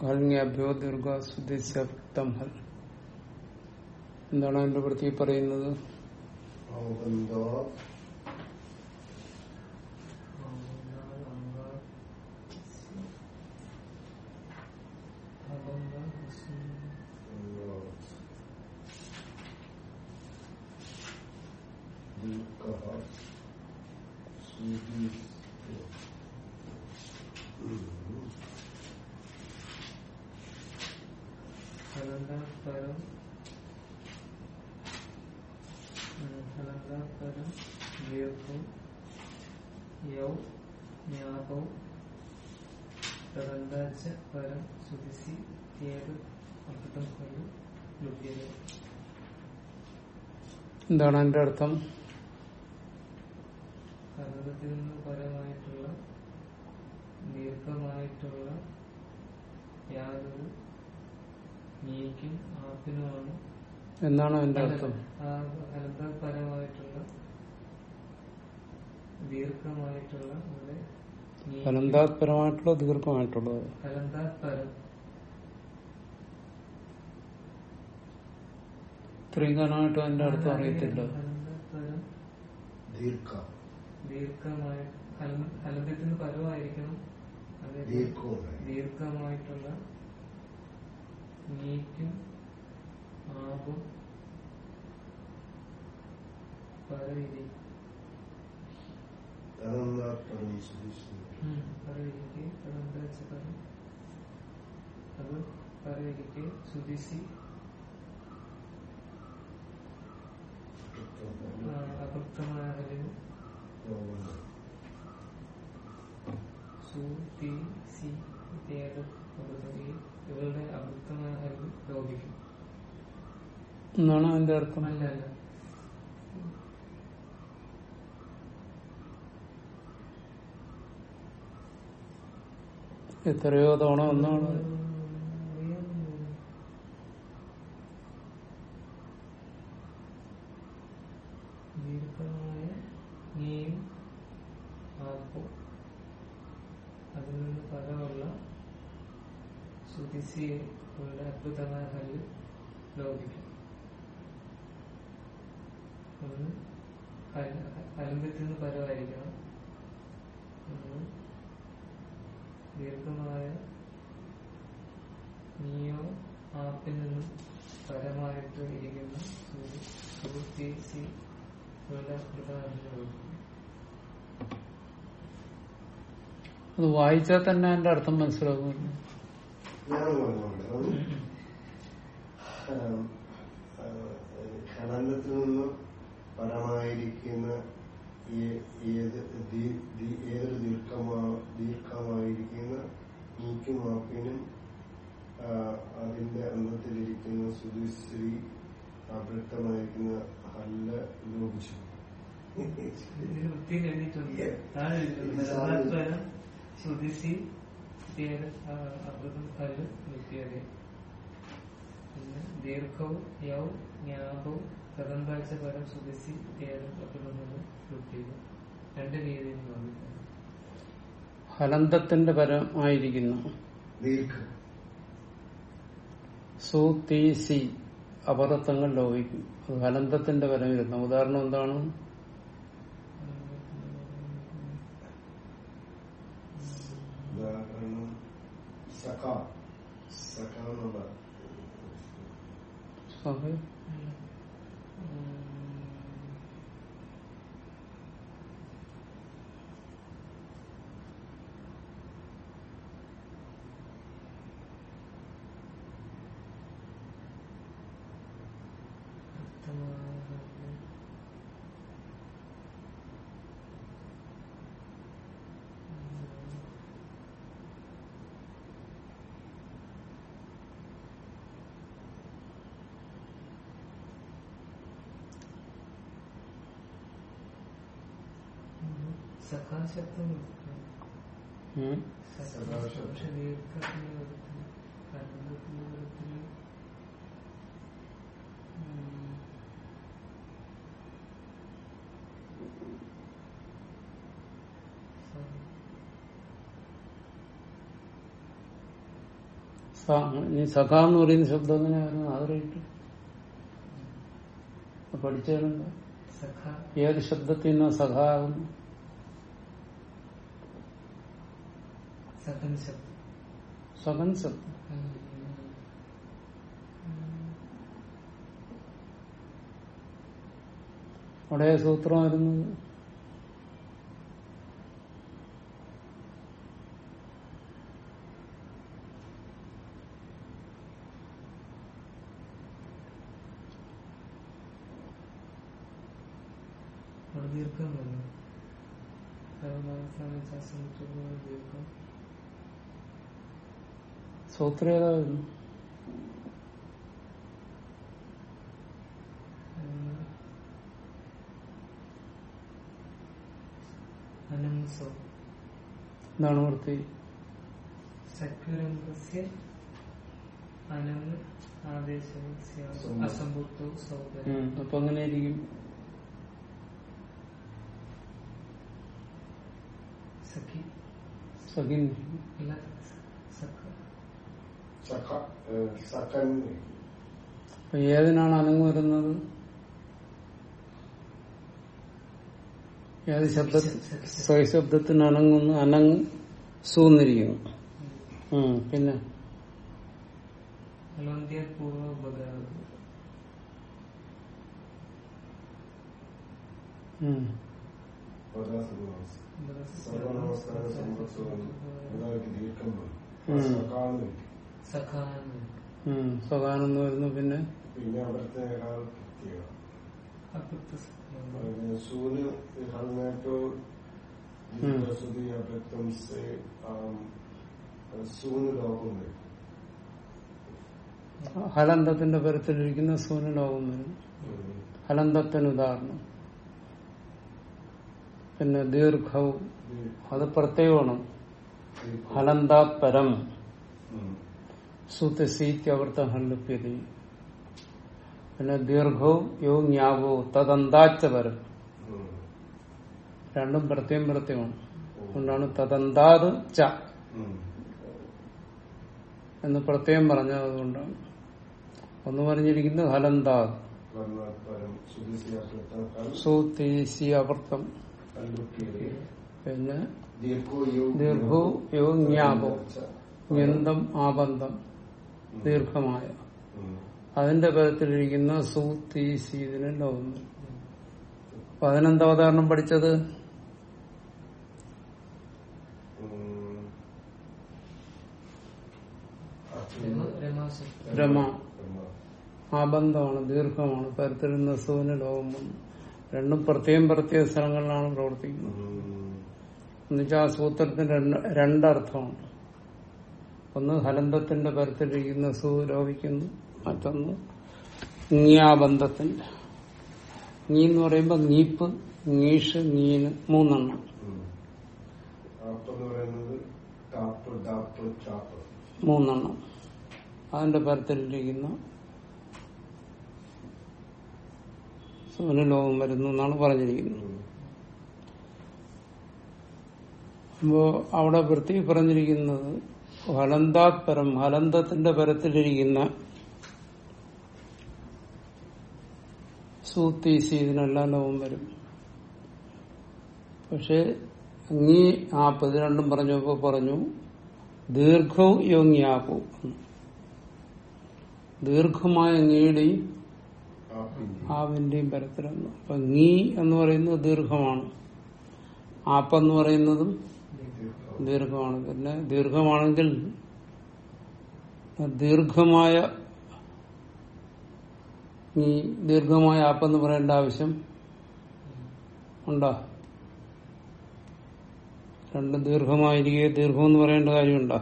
ഹൽങ്യാഭ്യോ സുദിശക്തം ഹൽ. എന്താണ് അതിന്റെ പ്രതി പറയുന്നത് ഔഗന്ധോ ദീർഘഃ സൂചി ഫലന്താപരം ഫലന്താപരം ദീർഘം യൗ ജ്ഞാപൗ ഫലന്താച്ച പരം സുദിസി ഏത് അർത്ഥം കൊണ്ട് ലഭ്യത എന്താണ് അതിന്റെ അർത്ഥം? എന്താണ് നിന്ന് പരമായിട്ടുള്ള ദീർഘമായിട്ടുള്ള യാതൊരു നീക്കും ആപ്പിനുമാണ് എന്നാണ് അതിന്റെ അർത്ഥം? ഫലന്തപരമായിട്ടുള്ള ദീർഘമായിട്ടുള്ള ദീർഘമായിട്ടുള്ളത് സ്ത്രീകാലമായിട്ടും അതിന്റെ അർത്ഥം അറിയത്തില്ല. പരമായിരിക്കണം ദീർഘമായിട്ടുള്ള നീക്കും ആപും പരവിരി പരവിരിക്ക് അത് പരവിരിക്ക് സുദിസി എന്നാണ് അതിന്റെ അർത്ഥം? എത്രയോ തവണ ഒന്നാണ് ദീർഘമായ നീയും ആപ്പോ അതിൽ നിന്ന് പരമുള്ള അവരുടെ അത്ഭുതമായ ഹല്ല് അലമ്പത്തിൽ നിന്ന് പരമായിരിക്കണം ദീർഘമായ ആപ്പിൽ നിന്നും പരമായിട്ട് ഇരിക്കുന്ന സുഹൃത്തി സി അത് വായിച്ചാൽ തന്നെ അതിന്റെ അർത്ഥം മനസ്സിലാകുമല്ലോ ഖനനത്തിൽ നിന്ന് പരമായിരിക്കുന്ന ഏതൊരു ദീർഘമാ ദീർഘമായിരിക്കുന്ന നീക്കും വാക്കിനും ആ, അതിന്റെ അന്തത്തിലിരിക്കുന്ന സുധിശ്രീ അവൃത്തമായിരിക്കുന്ന ഹല്ല ലോപിച്ചു പേര് അമൃതം കല്ല് വൃത്തിയത് പിന്നെ ദീർഘവും യൗ ജ്ഞാപവും കഥന്താഴ്ച പരം സുദിസി പേര് അമൃതം വൃത്തിയത് രണ്ട് രീതിയിൽ ഹലന്തത്തിന്റെ പരമായിരിക്കുന്നു ദീർഘം. സു തി സി അപദത്വങ്ങൾ ലോപിക്കും അത് ഹലന്തത്തിന്റെ പരം വരുന്ന ഉദാഹരണം എന്താണ് ഉദാഹരണം സഖ സഖ എന്നുള്ള അത് ഇനി സഖ എന്ന് പറയുന്ന ശബ്ദം എങ്ങനെയായിരുന്നു ആദരായിട്ട് പഠിച്ചാലുണ്ടോ ഏത് ശബ്ദത്തിൽ നിന്നാ സഖ ആകുന്നു സഖൻ ശബ്ദം സ്വകൻ ശബ്ദം. അവിടെ സൂത്രമായിരുന്നു. ദീർഘം വന്നു. ദീർഘം. സൂത്രം ഏതായിരുന്നു വരുന്നു എന്താണ് വൃത്തി. അപ്പൊ അങ്ങനെ ഇരിക്കും സഖി. സഖ സഖ ഏഹ്, സഖൻ അപ്പൊ ഏതിനാണ് അനങ്ങ് വരുന്നത്? ഏത് ശബ്ദ സ്വയശബ്ദത്തിന് അനങ്ങുന്നു അനങ്ങ് സൂന്നിരിക്കുന്നു. ഉം. പിന്നെ? അലോന്ത്യ പൂർവ എന്ന് വരുന്നു പിന്നെ? പിന്നെ അവിടുത്തെ സൂര്യ അഭ്യക്തം സൂന് ഹലന്തത്തിന്റെ പരത്തിലിരിക്കുന്ന സൂര്യലോകം വരും. ഹലന്തത്തിന് ഉദാഹരണം. പിന്നെ ദീർഘവും അത് പ്രത്യേകമാണ്. ഹലന്താത് ഹല്ലുപ്യതി പിന്നെ ദീർഘവും യോ ജ്ഞാപവും തദന്താച്ച പരം രണ്ടും പ്രത്യേകം പ്രത്യേകമാണ്. അതുകൊണ്ടാണ് തദന്താത് ച. എന്ന് പ്രത്യേകം പറഞ്ഞതുകൊണ്ടാണ് ഒന്ന് പറഞ്ഞിരിക്കുന്നത് ഹലന്താത് സുതീസി അവർത്തം. പിന്നെ ദീർഘോ യോ ദീർഘോ ജ്ഞാപോ ജ്ഞന്തം ആബന്ധം. ദീർഘമായ. അതിന്റെ പദത്തിലിരിക്കുന്ന സു തീ ഒന്ന് ലോകം അപ്പൊ അതിനെന്താ ഉദാഹരണം പഠിച്ചത്? രമ. ആ ആബന്ധമാണ് ദീർഘമാണ്. പരത്തിലിരുന്ന സുവിന് ലോകം രണ്ടും പ്രത്യേകം പ്രത്യേക സ്ഥലങ്ങളിലാണ് പ്രവർത്തിക്കുന്നത്. എന്നുവെച്ചാൽ ആ സൂത്രത്തിന് രണ്ടർത്ഥമുണ്ട് രണ്ടർത്ഥമാണ്. ഒന്ന് ഹലന്തത്തിന്റെ പരത്തിലിരിക്കുന്ന സു ലോപിക്കുന്നു മറ്റൊന്ന് ഞാബന്ധത്തിന്റെ നീ എന്ന് പറയുമ്പോ നീപ്പ് നീഷ് നീന് മൂന്നെണ്ണം. മൂന്നെണ്ണം. അതിന്റെ പരത്തിലിരിക്കുന്ന. സൂര്യ ലോകം വരുന്നു എന്നാണ് പറഞ്ഞിരിക്കുന്നത്. അപ്പോ അവിടെ വൃത്തി പറഞ്ഞിരിക്കുന്നത് ഹലന്താത് പരം ഹലന്തത്തിന്റെ പരത്തിലിരിക്കുന്ന സൂത്തീസി ഇതിനെല്ലാം ലോകം വരും. പക്ഷെ അങ്ങീ ആപ്പ് ഇത് രണ്ടും പറഞ്ഞപ്പോ പറഞ്ഞു ദീർഘവും യോങ്ങിയാപ്പു ദീർഘമായ അങ്ങീടെയും ആവിന്റെയും പരത്തിലാണ്. അപ്പൊ നീ എന്ന് പറയുന്നത് ദീർഘമാണ്. ആപ്പെന്ന് പറയുന്നതും ദീർഘമാണ്. പിന്നെ ദീർഘമാണെങ്കിൽ ദീർഘമായ ഈ ദീർഘമായ ആപ്പെന്ന് പറയേണ്ട ആവശ്യം ഉണ്ടോ? രണ്ടും ദീർഘമായിരിക്കെ ദീർഘമെന്ന് പറയേണ്ട കാര്യമുണ്ടോ?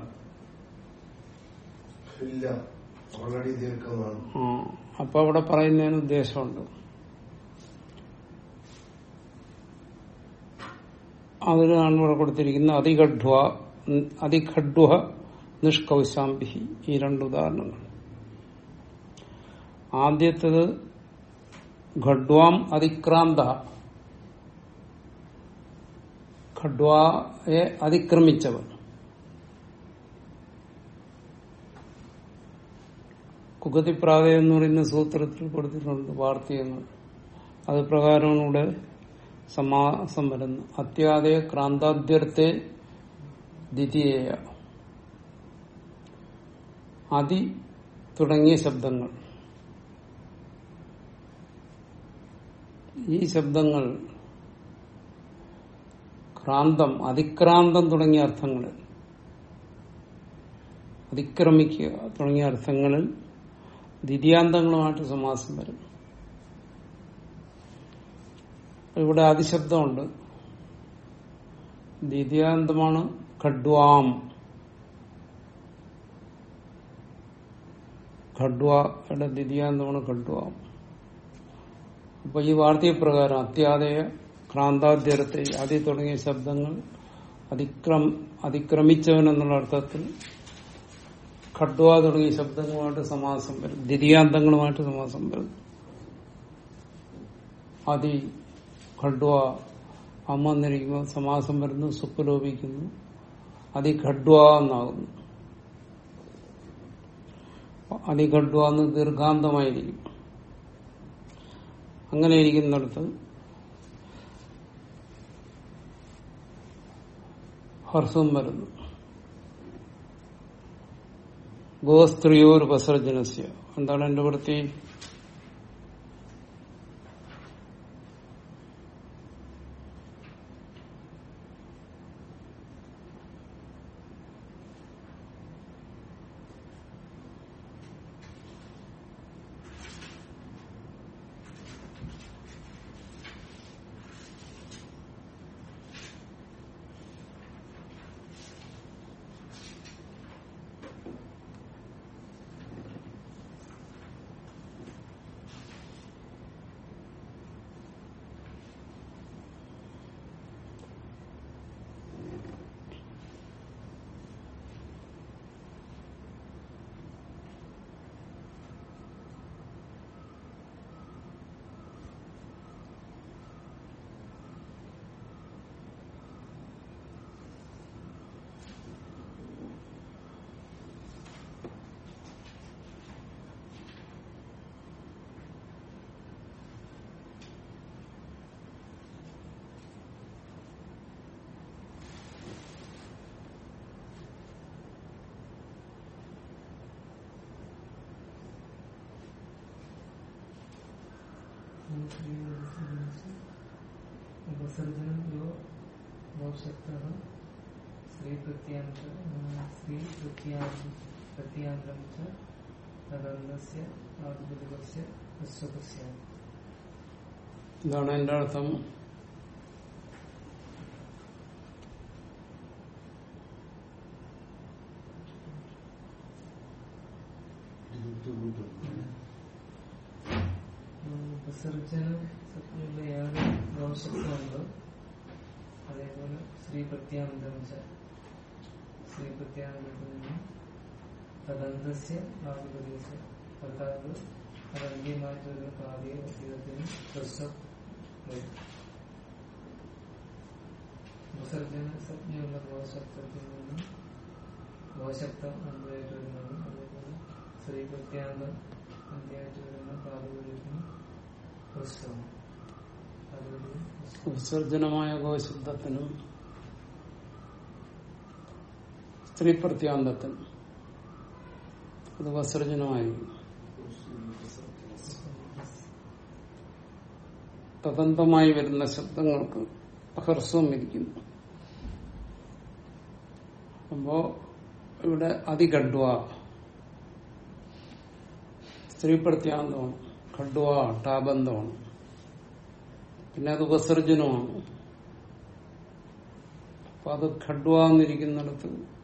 ഇല്ല. ഓൾറെഡി ദീർഘമാണ്. ആ അപ്പൊ അവിടെ പറയുന്നതിന് ഉദ്ദേശമുണ്ട്. അതിനാണ് ഇവിടെ കൊടുത്തിരിക്കുന്നത് അതിഘഡ്വ അതിഘഡ്വ നിഷ്കൗശാംബി ഈ രണ്ട് ഉദാഹരണങ്ങൾ. ആദ്യത്തത് ഖഡ്വാം അതിക്രാന്ത. ഖഡ്വായെ അതിക്രമിച്ചവർ കുഗതി പ്രാതയം എന്ന് പറയുന്ന സൂത്രത്തിൽ കൊടുത്തിട്ടുണ്ട് വാർത്തയെന്ന്. അത് പ്രകാരമാണ് ഇവിടെ സമാസം വരുന്നു അത്യാദയ ക്രാന്താദ്യർത്ഥെ ദ്വിതീയ അതി തുടങ്ങിയ ശബ്ദങ്ങൾ. ഈ ശബ്ദങ്ങൾ ക്രാന്തം അതിക്രാന്തം തുടങ്ങിയ അർത്ഥങ്ങളിൽ അതിക്രമിക്കുക തുടങ്ങിയ അർത്ഥങ്ങളിൽ ദ്വിതീയാന്തങ്ങളുമായിട്ട് സമാസം വരും. ഇവിടെ ആദിശബ്ദമുണ്ട് ദ്വിതീയാന്തമാണ് ഖഡ്വാം ഖഡ്വയുടെ ദ്വിതീയാന്തമാണ് ഖഡ്വാം അപ്പൊ ഈ വാർത്തയപ്രകാരം അത്യാദയ ക്രാന്താദ്യരത്തെ ആദ്യ തുടങ്ങിയ ശബ്ദങ്ങൾ അതിക്രം അതിക്രമിച്ചവൻ എന്നുള്ള അർത്ഥത്തിൽ ഖഡ്വ തുടങ്ങിയ ശബ്ദങ്ങളുമായിട്ട് സമാസം വരും. ദ്വിതീയാന്തങ്ങളുമായിട്ട് സമാസം വരും. അതി ഖഡ്വ അമ്മ എന്നിരിക്കുമ്പോൾ സമാസം വരുന്നു സുപ്പ് ലോപിക്കുന്നു. അതി ഖഡ്വ എന്നാകുന്നു. അതി ഖഡ്വ എന്ന് ദീർഘാന്തമായിരിക്കും. അങ്ങനെ ഇരിക്കുന്നിടത്ത് ഹർഷം വരുന്നു. ഗോസ്ത്രീയോർ പസർജനസ്യ എന്താണ് എന്റെ വൃത്തി? ഉപസർജനം യോ മോശക്ത സ്ത്രീ പ്രത്യാന്ത സ്ത്രീ പ്രത്യാന്ത പ്രത്യാന്തം ച തദന്തസ്യ ആദിപതികസ്യ വിശ്വകസ്യ ഇതാണ് എന്റെ അർത്ഥം വിസർജനം സത്യമുള്ള ഏത് ദോഷത്വമുണ്ടോ അതേപോലെ സ്ത്രീ പ്രത്യാന്തം ച സ്ത്രീ പ്രത്യാന്തത്തിൽ നിന്ന് തദന്തസ്യ ആധിപത്യസ്യ അതായത് അതന്യമായിട്ട് വരുന്ന കാവ്യ ജീവിതത്തിന് പ്രശ്നം വരും വിസർജന സജ്ഞയുള്ള ദോഷത്വത്തിൽ നിന്ന് ദോഷത്വം അന്ത്യമായിട്ട് വരുന്നത് അതേപോലെ സ്ത്രീ പ്രത്യാന്തം അന്ത്യമായിട്ട് വരുന്ന കാവ്യത്തിന് പ്രശ്നം അതുകൊണ്ട് വിസർജനമായ ഗോശബ്ദത്തിനും സ്ത്രീ പ്രത്യാന്തത്തിനും അത് വസർജനമായി തദന്തമായി വരുന്ന ശബ്ദങ്ങൾക്ക് ഹ്രസ്വം ഇരിക്കുന്നു. അപ്പോ ഇവിടെ അതിഖഡ്വ സ്ത്രീ പ്രത്യാന്തമാണ് ഖഡ്വ ടാബന്ധമാണ് പിന്നെ അത് ഉപസർജനമാണ്. അപ്പൊ അത് ഖഡ്വാന്നിരിക്കുന്നിടത്ത്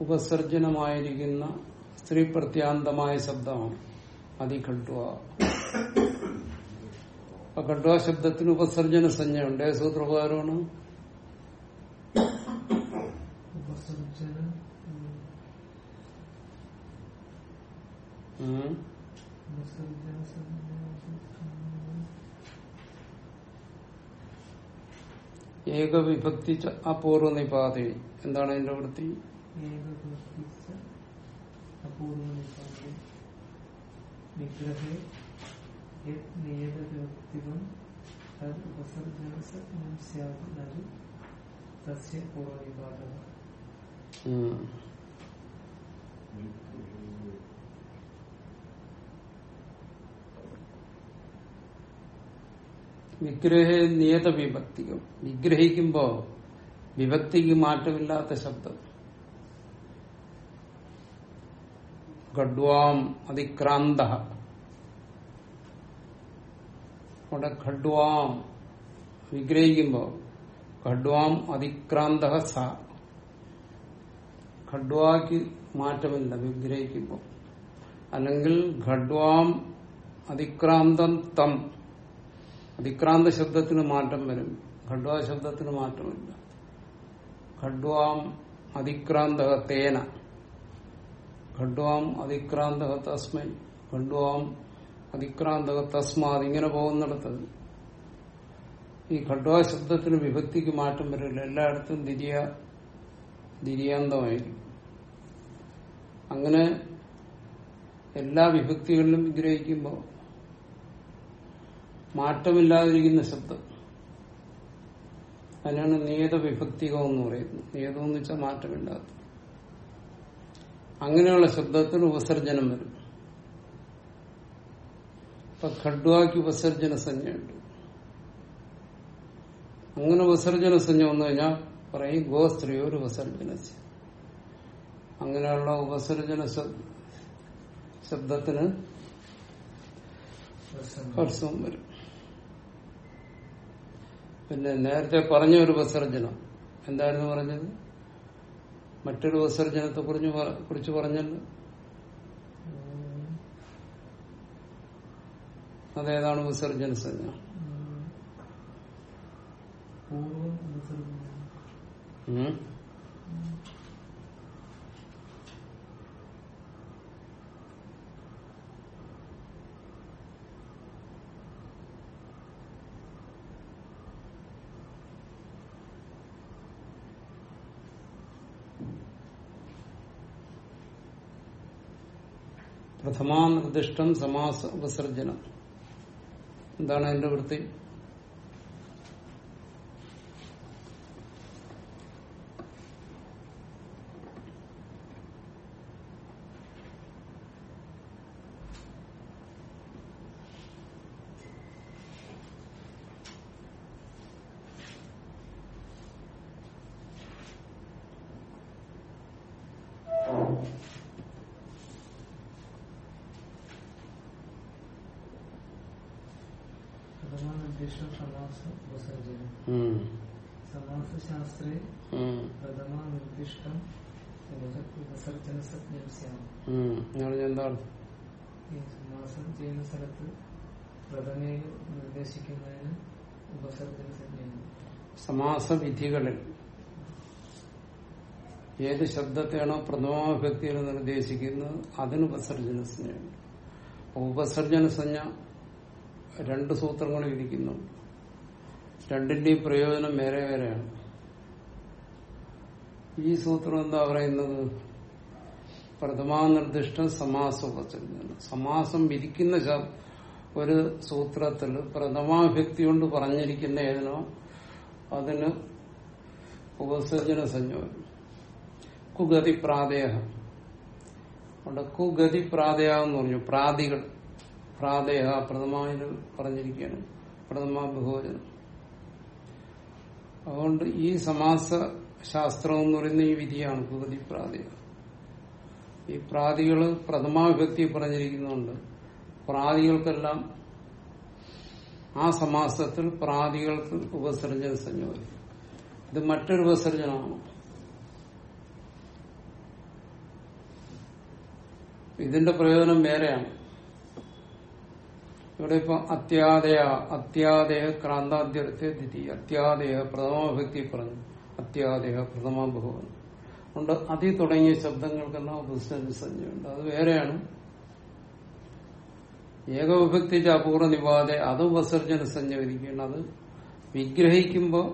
ഉപസർജനമായിരിക്കുന്ന സ്ത്രീ പ്രത്യാന്തമായ ശബ്ദമാണ്. അതി ഖഡ്വ. അപ്പൊ ഖഡ്വ ശബ്ദത്തിന് ഉപസർജന സംജ്ഞയുണ്ട്. സൂത്രപ്രകാരമാണ്? ഉപസർജന ഉം, ഉം. ഉപസർജന സംജ്ഞ ഏകവിഭക്തി അപൂർവ നിപാതി എന്താണ് അതിന്റെ വൃത്തി? ഏകവർത്തിച്ച വിഗ്രഹ നിയത വിഭക്തികം. വിഗ്രഹിക്കുമ്പോ വിഭക്തിക്ക് മാറ്റമില്ലാത്ത ശബ്ദം. ഖഡ്വാം അതിക്രാന്ത. അവിടെ ഖഡ്വാം വിഗ്രഹിക്കുമ്പോ ഖഡ്വാം അതിക്രാന്ത സ. ഖഡ്വാക്ക് മാറ്റമില്ല വിഗ്രഹിക്കുമ്പോൾ അല്ലെങ്കിൽ ഖഡ്വാം അതിക്രാന്തം തം. അതിക്രാന്ത ശബ്ദത്തിന് മാറ്റം വരും. ഖഡ്വാ ശബ്ദത്തിന് മാറ്റമില്ല. ഖഡ്വാം അതിക്രാന്തക തേന ഖഡ്വാം അതിക്രാന്തക തസ്മൈ ഖഡ്വാം അതിക്രാന്തക തസ്മാത് ഇങ്ങനെ പോകുന്നിടത്ത് ഈ ഖഡ്വാ ശബ്ദത്തിന് വിഭക്തിക്ക് മാറ്റം വരില്ല. എല്ലായിടത്തും ദിരിയ ദിരിയാന്തമായിരിക്കും അങ്ങനെ എല്ലാ വിഭക്തികളിലും വിഗ്രഹിക്കുമ്പോൾ മാറ്റമില്ലാതിരിക്കുന്ന ശബ്ദം. അതിനാണ് നിയത വിഭക്തികം എന്ന് പറയുന്നത്. നിയതം എന്ന് വെച്ചാൽ മാറ്റമില്ലാത്ത. അങ്ങനെയുള്ള ശബ്ദത്തിന് ഉപസർജനം വരും. ഇപ്പൊ ഖഡ്വാക്ക് ഉപസർജന സംജ്ഞയുണ്ട്. അങ്ങനെ ഉപസർജന സംജ്ഞ വന്നു കഴിഞ്ഞാൽ പറയും ഗോ ഒരു ഉപസർജന അങ്ങനെയുള്ള ഉപസർജന ശബ്- ശബ്ദത്തിന് ഹർഷവും വരും. പിന്നെ നേരത്തെ പറഞ്ഞ ഒരു വിസർജനം എന്തായിരുന്നു പറഞ്ഞത്? മറ്റൊരു വിസർജനത്തെ കുറിച്ച് കുറിച്ച് പറഞ്ഞല്ലോ. അതേതാണ് വിസർജന സംജ്ഞ പൂർവം പ്രഥമാനിർദ്ദിഷ്ടം സമാസ ഉപസർജനം. എന്താണ് അതിന്റെ വൃത്തി പ്രഥമാനിർദ്ദിഷ്ടം സമാസ ഉപസർജനം ഉം. സമാസശാസ്ത്രേ ഉം. പ്രഥമാനിർദ്ദിഷ്ടം ഉപസർജന സജ്ഞം സ്യാം ഉം. എന്ന് പറഞ്ഞാൽ എന്താണ് സമാസം ചെയ്യുന്ന സ്ഥലത്ത് പ്രഥമയെ നിർദ്ദേശിക്കുന്നതിന് ഉപസർജന സജ്ഞയാണ്. സമാസവിധികളിൽ ഏത് ശബ്ദത്തെയാണോ പ്രഥമാഭക്തിയിൽ നിർദ്ദേശിക്കുന്നത് അതിന് ഉപസർജന സംജ്ഞയുണ്ട്. ഉപസർജന സംജ്ഞ രണ്ട് സൂത്രങ്ങൾ വിധിക്കുന്നുണ്ട്. രണ്ടിന്റെയും പ്രയോജനം വേറെ വേറെയാണ്. ഈ സൂത്രം എന്താ പറയുന്നത്? പ്രഥമാനിർദ്ദിഷ്ട സമാസ സമാസം വിരിക്കുന്ന ഒരു സൂത്രത്തിൽ പ്രഥമാഭ്യക്തി കൊണ്ട് പറഞ്ഞിരിക്കുന്ന ഏതിനോ അതിന് ഉപസർജന സംയോജനം. കുഗതി പ്രാദേഹ അവിടെ കുഗതി പ്രാദേഹ എന്ന് പറഞ്ഞു. പ്രാതികൾ പ്രാദേഹ പ്രഥമാവിന് പറഞ്ഞിരിക്കുകയാണ്. പ്രഥമ ബഹുവചനം. അതുകൊണ്ട് ഈ സമാസ ശാസ്ത്രം എന്ന് പറയുന്ന ഈ വിധിയാണ് ഭൂപതി പ്രാതികൾ ഈ പ്രാതികൾ പ്രഥമാവിഭക്തി പറഞ്ഞിരിക്കുന്നുണ്ട്. പ്രാതികൾക്കെല്ലാം ആ സമാസത്തിൽ പ്രാതികൾക്ക് ഉപസർജന സംയോജനം ഇത് മറ്റൊരു ഉപസർജനമാണ്. ഇതിന്റെ പ്രയോജനം വേറെയാണ്. ഇവിടെ ഇപ്പൊ അത്യാദയ അത്യാദയ ക്രാന്താദ്യത്തെ ദ്വിതി അത്യാദയ പ്രഥമ വ്യക്തി പറഞ്ഞു. അത്യാദയ പ്രഥമ ബഹുവൻ ഉണ്ട് അതി തുടങ്ങിയ ശബ്ദങ്ങൾക്കെല്ലാം ഉപസർജന സംജ്ഞയുണ്ട് അത് വേറെയാണ്. ഏകവിഭക്തി അപൂർവ നിവാദ അത് ഉപസർജന വിധിക്കുകയാണ് അത് വിഗ്രഹിക്കുമ്പോൾ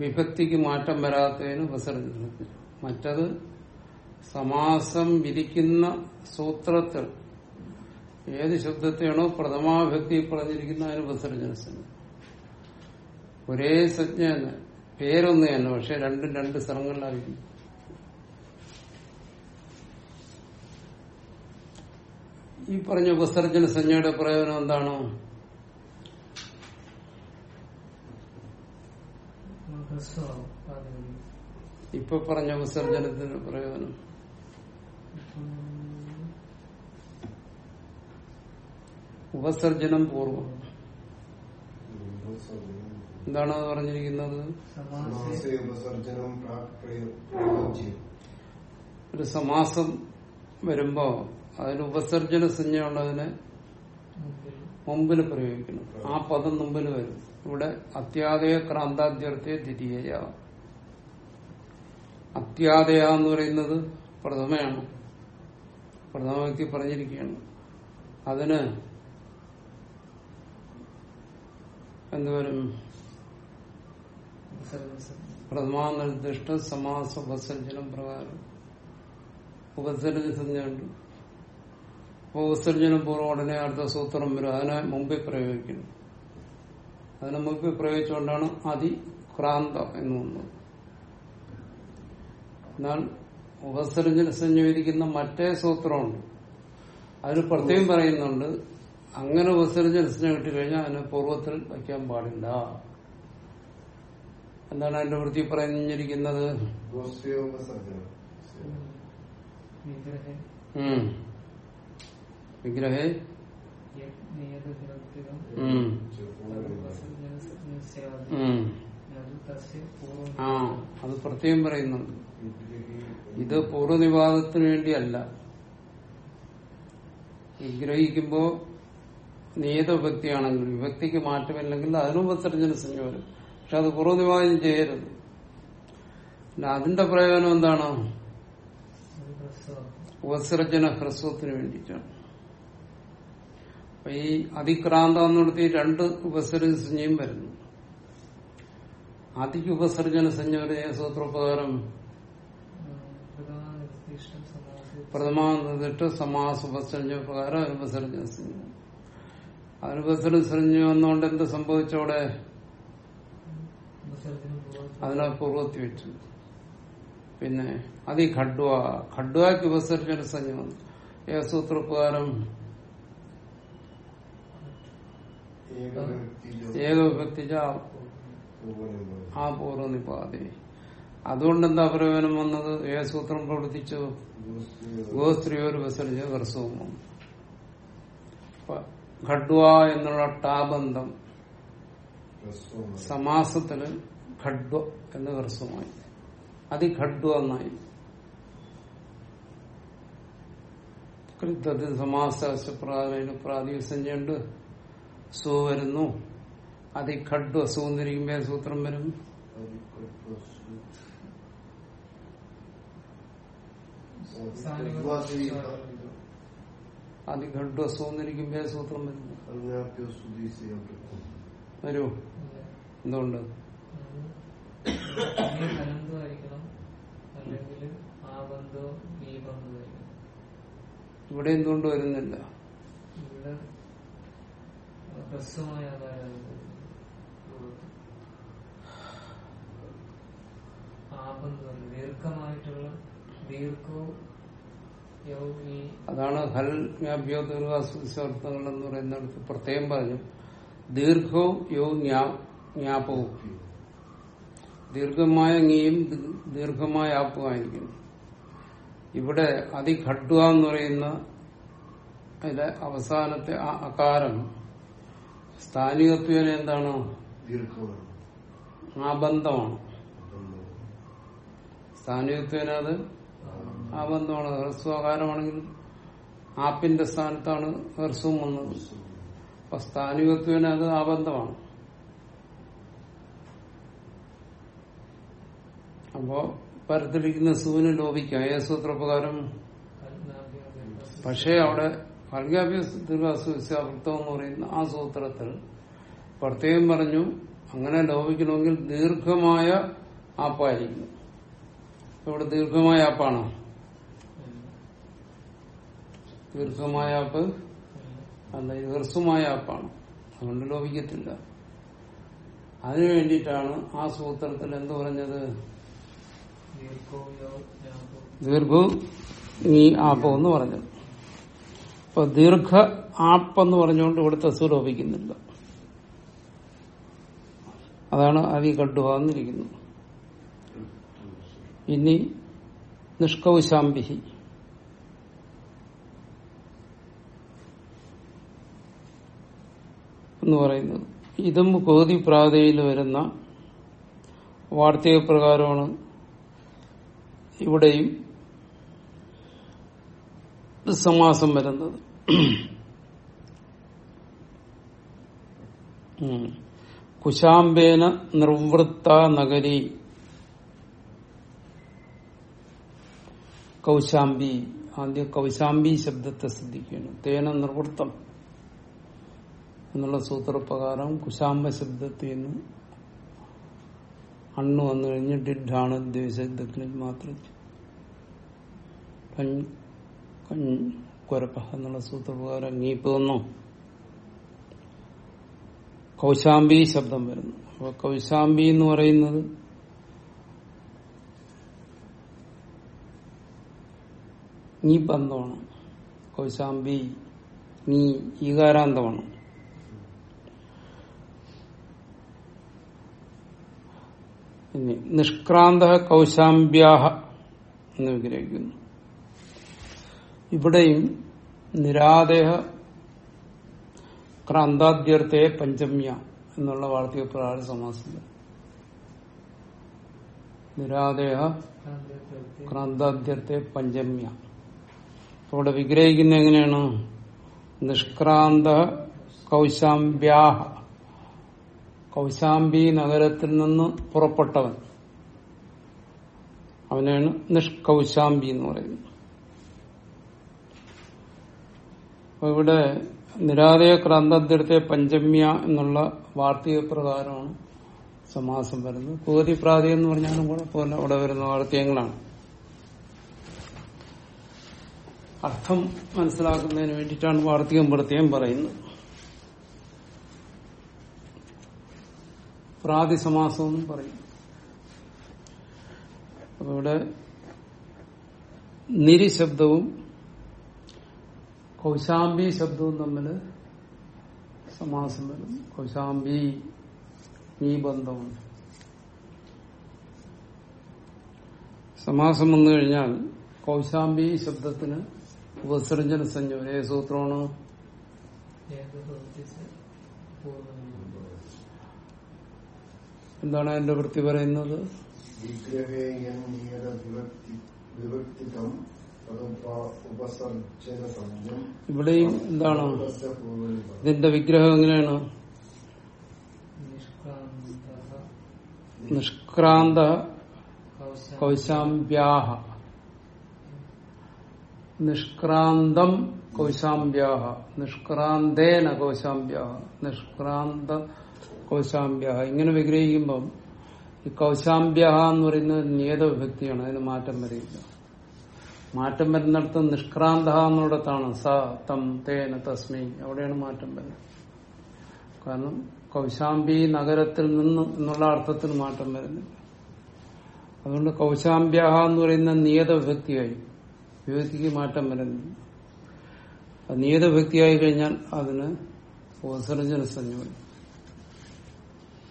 വിഭക്തിക്ക് മാറ്റം വരാത്തതിന് ഉപസർജന മറ്റത് സമാസം വിധിക്കുന്ന സൂത്രത്തിൽ ഏത് ശബ്ദത്തെയാണോ പ്രഥമാഭക്തി പറഞ്ഞിരിക്കുന്ന അതിന് ഉപസർജന സഞ്ജ ഒരേ സജ്ഞ തന്നെ പേരൊന്നു തന്നെ പക്ഷെ രണ്ടും രണ്ട് സ്ഥലങ്ങളിലായിരിക്കും. ഈ പറഞ്ഞ ഉപസർജന സംജ്ഞയുടെ പ്രയോജനം എന്താണ്? ഇപ്പൊ പറഞ്ഞ ഉപസർജനത്തിന്റെ പ്രയോജനം. ഉപസർജനം പൂർവം എന്താണ് അത് പറഞ്ഞിരിക്കുന്നത് ഒരു സമാസം വരുമ്പോ അതിന് ഉപസർജന സംജ്ഞ മുമ്പിൽ പ്രയോഗിക്കണം ആ പദം മുമ്പിൽ വരും. ഇവിടെ അത്യാദയ ക്രാന്താദ്യർത്ഥ്യ ദ്വിതീയ അത്യാദയ എന്ന് പറയുന്നത് പ്രഥമയാണ്. പ്രഥമ വ്യക്തി പറഞ്ഞിരിക്കുകയാണ്. അതിന് എന്തുവരും പ്രഥമാനിർദ്ദിഷ്ട സമാസ ഉപസർജനം പ്രകാരം. ഉപസർജന സംജ്ഞയുണ്ട് അപ്പൊ ഉപസർജനം പൂർവം ഉടനെ അടുത്ത സൂത്രം വരും. അതിനെ മുമ്പിൽ പ്രയോഗിക്കുന്നു. അതിനെ മുമ്പിൽ പ്രയോഗിച്ചുകൊണ്ടാണ് അതിക്രാന്ത എന്ന് വന്നത് എന്നാൽ ഉപസർജന സംജ്ഞ വിധിക്കുന്ന മറ്റേ സൂത്രമുണ്ട്. അതിന് പ്രത്യേകം പറയുന്നുണ്ട് അങ്ങനെ ഉപസർജന കിട്ടിക്കഴിഞ്ഞാൽ അതിനെ പൂർവത്തിൽ വയ്ക്കാൻ പാടില്ല. എന്താണ് അതിന്റെ വൃത്തി പറഞ്ഞിരിക്കുന്നത്? വിഗ്രഹ. ആ അത് പ്രത്യേകം പറയുന്നുണ്ട് ഇത് പൂർവനിവാദത്തിന് വേണ്ടിയല്ല. വിഗ്രഹിക്കുമ്പോ നിയത വിഭക്തിയാണെങ്കിൽ വിഭക്തിക്ക് മാറ്റമില്ലെങ്കിൽ അതിനും ഉപസർജന സഞ്ചാരം വരും. പക്ഷെ അത് പൂർവനിവാദം ചെയ്യരുത്. പിന്നെ അതിന്റെ പ്രയോജനം എന്താണ്? ഉപസർജന ഹ്രസ്വത്തിന് വേണ്ടിയിട്ടാണ്. അപ്പൊ ഈ അതിക്രാന്തം എന്നിടത്ത് ഈ രണ്ട് ഉപസർജന സഞ്ജയും വരുന്നു. അതിക്ക് ഉപസർജന സഞ്ജ വരുന്ന സൂത്രപ്രകാരം പ്രഥമാന്നിട്ട് സമാസ ഉപസർജന പ്രകാരം അനുപസർജന സഞ്ജ. അനുപസർജന സഞ്ജ വന്നുകൊണ്ട് എന്ത് സംഭവിച്ചവിടെ? അതിനെ പൂർവത്തി വെച്ചു. പിന്നെ അത് ഈ ഖഡ്വ ഖഡ്വയ്ക്ക് ഉപസരിച്ചൊരു സംജ്ഞ വന്നു ഏ സൂത്രപ്രകാരം ഏക വിഭക്തിച്ച ആ പൂർവ നിപാതി അതുകൊണ്ട് എന്താ പ്രയോജനം വന്നത്? ഏ സൂത്രം പ്രവർത്തിച്ചു. ഗോസ്ത്രീയോ വിസർജ വർഷവും ഖഡ്വ എന്നുള്ള ടാബന്ധം സമാസത്തിൽ ഖഡ്വ എന്ന് ഹ്രസ്വമായി അതി ഖഡ്വ എന്നായി. കൃത്യത്തിൽ സമാസ പ്രാതിസഞ്ജയുണ്ട് സു വരുന്നു. അതി ഖഡ്വ സു എന്നിരിക്കുമ്പോ സൂത്രം വരും? അതി ഖഡ്വ സു. എന്നിരിക്കുമ്പോ ഏത് സൂത്രം വരുന്നു വരൂ. എന്തുകൊണ്ട്? ഇവിടെ എന്തുകൊണ്ട് വരുന്നില്ല? ദീർഘമായിട്ടുള്ള ദീർഘവും അതാണ് ഹൽ വ്യാപ്യോ ദീർഘാസ്വർത്ഥങ്ങൾ എന്ന് പറയുന്നിടത്ത് പ്രത്യേകം പറഞ്ഞു. ദീർഘവും യോ ജ്ഞാ- ജ്ഞാപവും ദീർഘമായ ദീ- ദീർഘമായ ആപ്പുമായിരിക്കുന്നു ഇവിടെ അതിഘഡ്വ എന്ന് പറയുന്ന അതിലെ അവസാനത്തെ ആ അകാരം സ്ഥാനികത്വേന എന്താണ്? ആ ആബന്ധമാണ്. സ്ഥാനികത്വേന അത് ആബന്ധമാണ്. ഹ്രസ്വകാരമാണെങ്കിൽ ആപ്പിന്റെ സ്ഥാനത്താണ് ഹർസും വന്നത്. അപ്പൊ സ്ഥാനികത്വന് അത് ആബന്ധമാണ്. അപ്പോ പരത്തിലിരിക്കുന്ന സൂന് ലോപിക്കാം ഏ സൂത്രപ്രകാരം പക്ഷേ അവിടെ ഫൽഗാഭ്യസ്വൃത്തം എന്ന് പറയുന്ന ആ സൂത്രത്തിൽ പ്രത്യേകം പറഞ്ഞു അങ്ങനെ ലോപിക്കണമെങ്കിൽ ദീർഘമായ ആപ്പായിരിക്കും. ഇവിടെ ദീർഘമായ ആപ്പാണോ. ദീർഘമായ ആപ്പ് അല്ല ഇത് ഹ്രസ്വമായ ആപ്പാണ്. അതുകൊണ്ട് ലോപിക്കത്തില്ല. അതിനു വേണ്ടിയിട്ടാണ് ആ സൂത്രത്തിൽ എന്തു പറഞ്ഞത്? ദീർഘു നീ ആപ്പോ എന്ന് പറഞ്ഞത്. അപ്പൊ ദീർഘ ആപ്പെന്ന് പറഞ്ഞുകൊണ്ട് ഇവിടുത്തെ സു ലോപിക്കുന്നില്ല. അതാണ് അതി കണ്ടുപോകുന്നിരിക്കുന്നത് ഇനി നിഷ്കൗശാംബിഹി എന്ന് പറയുന്നത് ഇതും കോതി പ്രാതയിൽ വരുന്ന വാർത്തക പ്രകാരമാണ് ഇവിടെയും സമാസം വരുന്നത്. കുശാംബേന നിർവൃത്ത നഗരി. കൗശാംബി. ആദ്യം കൗശാംബി ശബ്ദത്തെ ശ്രദ്ധിക്കുകയാണ്. തേന നിർവൃത്തം. എന്നുള്ള സൂത്രപ്രകാരം കുശാംബ ശബ്ദത്തിൽ നിന്ന് അണ്ണു വന്നു കഴിഞ്ഞ് ഡിഡാണ് ദ്വിശബ്ദത്തിൽ മാത്രം. എന്നുള്ള സൂത്രപ്രകാരം നീപ്പ് വന്നു. കൗശാംബി ശബ്ദം വരുന്നു. അപ്പൊ കൗശാംബി എന്ന് പറയുന്നത് നീ ബന്ധമാണ് കൗശാംബി നീ ഈകാരാന്തമാണ്. നിഷ്ക്രാന്ത കൗശാംബ്യാഹ എന്ന് വിഗ്രഹിക്കുന്നു. ഇവിടെയും നിരാദേഹ ക്രാന്താദ്യർത്ഥയെ പഞ്ചമ്യ എന്നുള്ള വാർത്തക പ്രകാരം സമാസം നിരാദേഹ ക്രാന്താദ്യർത്ഥയെ പഞ്ചമ്യ. അപ്പൊ ഇവിടെ വിഗ്രഹിക്കുന്ന എങ്ങനെയാണ്? നിഷ്ക്രാന്ത കൗശാംബ്യാഹ കൗശാംബി നഗരത്തിൽ നിന്ന് പുറപ്പെട്ടവൻ. അവനാണ് നിഷ്കൗശാംബി എന്ന് പറയുന്നത്. ഇവിടെ നിരാതയ ക്രാന്തദ്രത്തെ പഞ്ചമ്യ എന്നുള്ള വാർത്തക പ്രകാരമാണ് സമാസം വരുന്നത്. പൂതി പ്രാതി എന്ന് പറഞ്ഞാലും കുഴപ്പമില്ല അവിടെ വരുന്ന വാർത്തകങ്ങളാണ് അർത്ഥം മനസ്സിലാക്കുന്നതിന് വേണ്ടിയിട്ടാണ് വാർത്തകം പ്രത്യേകം പറയുന്നത്. പ്രാതിസമാസം എന്ന് പറയും. അപ്പൊ ഇവിടെ നിരിശബ്ദവും കൗശാംബി ശബ്ദവും തമ്മിൽ സമാസം വരും. കൗശാംബി ഈ ബന്ധവും സമാസം വന്നു കഴിഞ്ഞാൽ കൗശാംബി ശബ്ദത്തിന് ഉപസർജന സഞ്ജ ഒരേ സൂത്രമാണ്. എന്താണ് അതിന്റെ വൃത്തി പറയുന്നത്? ഇവിടെയും എന്താണ്? ഇതിന്റെ വിഗ്രഹം എങ്ങനെയാണ്? നിഷ്ക്രാന്ത കൗശാംബ്യാഹ. നിഷ്ക്രാന്തം കൗശാംബ്യാഹ. നിഷ്ക്രാന്തേന കൗശാംബ്യാഹ. നിഷ്ക്രാന്ത കൗശാംബ്യാഹ. ഇങ്ങനെ വിഗ്രഹിക്കുമ്പം ഈ കൗശാംബ്യ എന്ന് പറയുന്നത് നിയത വിഭക്തിയാണ് അതിന് മാറ്റം വരില്ല. മാറ്റം വരുന്നിടത്ത് നിഷ്ക്രാന്ത എന്നിടത്താണ് സ തം തേന തസ്മി. അവിടെയാണ് മാറ്റം വരുന്നത്. കാരണം കൗശാംബി നഗരത്തിൽ നിന്ന് എന്നുള്ള അർത്ഥത്തിൽ മാറ്റം വരുന്നില്ല. അതുകൊണ്ട് കൗശാംബ്യ എന്ന് പറയുന്ന നിയത വിഭക്തിയായി വിഭക്തിക്ക് മാറ്റം വരുന്നില്ല. നിയത വിഭക്തിയായി കഴിഞ്ഞാൽ അതിന് ഉപസർജന വരും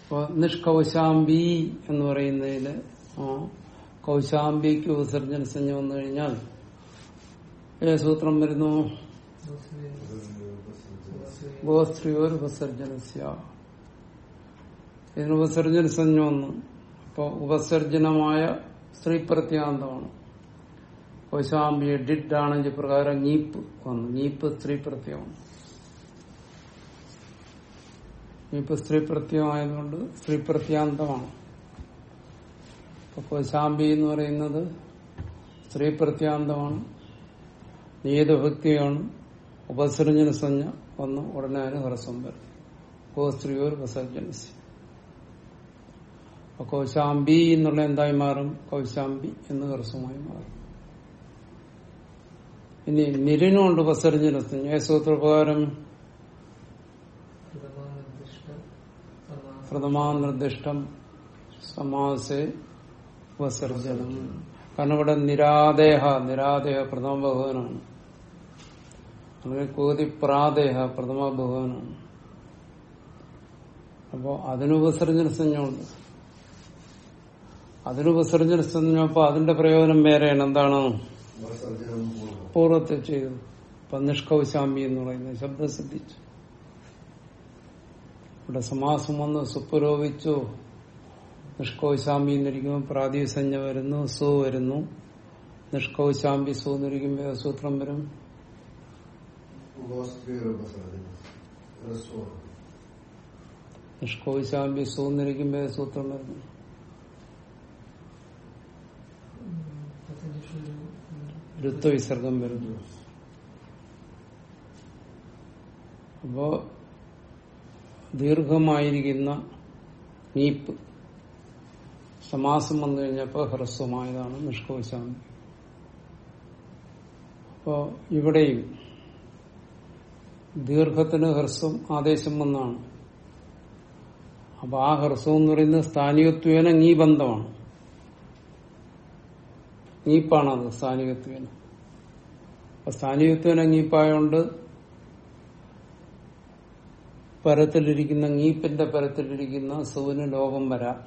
അപ്പൊ നിഷ്കൗശാംബി എന്ന് പറയുന്നതിൽ കൗശാംബിക്ക് വിസർജൻ സഞ്ജ വന്നു കഴിഞ്ഞാൽ ഏ സൂത്രം വരുന്നു? ഇതിന് ഉപസർജന സഞ്ജ വന്നു. അപ്പൊ ഉപസർജനമായ സ്ത്രീ പ്രത്യാന്തമാണ് കൗശാംബി ഡിഡ് ആണെങ്കിൽ പ്രകാരം നീപ്പ് വന്നു. നീപ്പ് സ്ത്രീ പ്രത്യയമാണ് നീപ്പ് സ്ത്രീ പ്രത്യയമായതുകൊണ്ട് സ്ത്രീ പ്രത്യാന്തമാണ്. ഇപ്പൊ കൗശാംബി എന്ന് പറയുന്നത് സ്ത്രീ പ്രത്യാന്തമാണ് നിയതഭക്തിയാണ് ഉപസൃജന സഞ്ജ വന്ന് ഉടനെ അതിന് ഹ്രസ്വം വരും. കോ സ്ത്രീയോർ വിസർജനസ് അപ്പൊ എന്നുള്ള എന്തായി മാറും? കൗശാംബി എന്ന് ഹ്രസ്വമായി മാറും. ഇനി നിരിനുണ്ട് ഉപസർജന സംജ്ഞ സൂത്രപ്രകാരം പ്രഥമാനിർദ്ദിഷ്ടം സമാസം പ്രഥമാനിർദ്ദിഷ്ടം സമാസെ ഉപസർജനം കാരണം ഇവിടെ നിരാദേഹ നിരാദേഹ പ്രഥമ ഭഗവാനാണ് അല്ലെങ്കിൽ കോതി പ്രാദേഹ പ്രഥമ ഭഗവാനാണ് അപ്പോ അതിനുപസർജന സംജ്ഞമുണ്ട് അതിനുപസർജന സംജ്ഞ അപ്പൊ അതിന്റെ പ്രയോജനം വേറെയാണ് എന്താണ് പൂർവത്തെ ചെയ്തു അപ്പൊ നിഷ്കൗശാമി എന്ന് പറയുന്നത് ശബ്ദം ശ്രദ്ധിച്ചു ഇവിടെ സമാസം വന്ന് സുപ്പുരോപിച്ചു. നിഷ്കൗശാമ്പി എന്നിരിക്കുമ്പോൾ പ്രാതിസഞ്ജ വരുന്നു സു വരുന്നു. നിഷ്കൗശാമ്പി സു എന്നിരിക്കുമ്പോൾ സൂത്രം വരും? നിഷ്കൗശാമ്പി സു എന്നിരിക്കുമ്പോൾ സൂത്രം വരുന്നു ഋത്വ വിസർഗം വരുന്നു അപ്പോ ദീർഘമായിരിക്കുന്ന നീപ്പ്. സമാസം വന്നു കഴിഞ്ഞപ്പോ ഹ്രസ്വമായതാണ് നിഷ്കോശാന്തി അപ്പോ ഇവിടെയും ദീർഘത്തിന് ഹ്രസ്വം ആദേശം വന്നാണ്. അപ്പൊ ആ ഹ്രസ്വം എന്ന് പറയുന്നത് സ്ഥാനികത്വേന നീ ബന്ധമാണ് നീപ്പാണത് സ്ഥാനികത്വേന. അപ്പൊ സ്ഥാനികത്വേന നീപ്പായോണ്ട് പരത്തിലിരിക്കുന്ന നീപ്പിന്റെ പരത്തിലിരിക്കുന്ന സുവിന് ലോകം വരാം.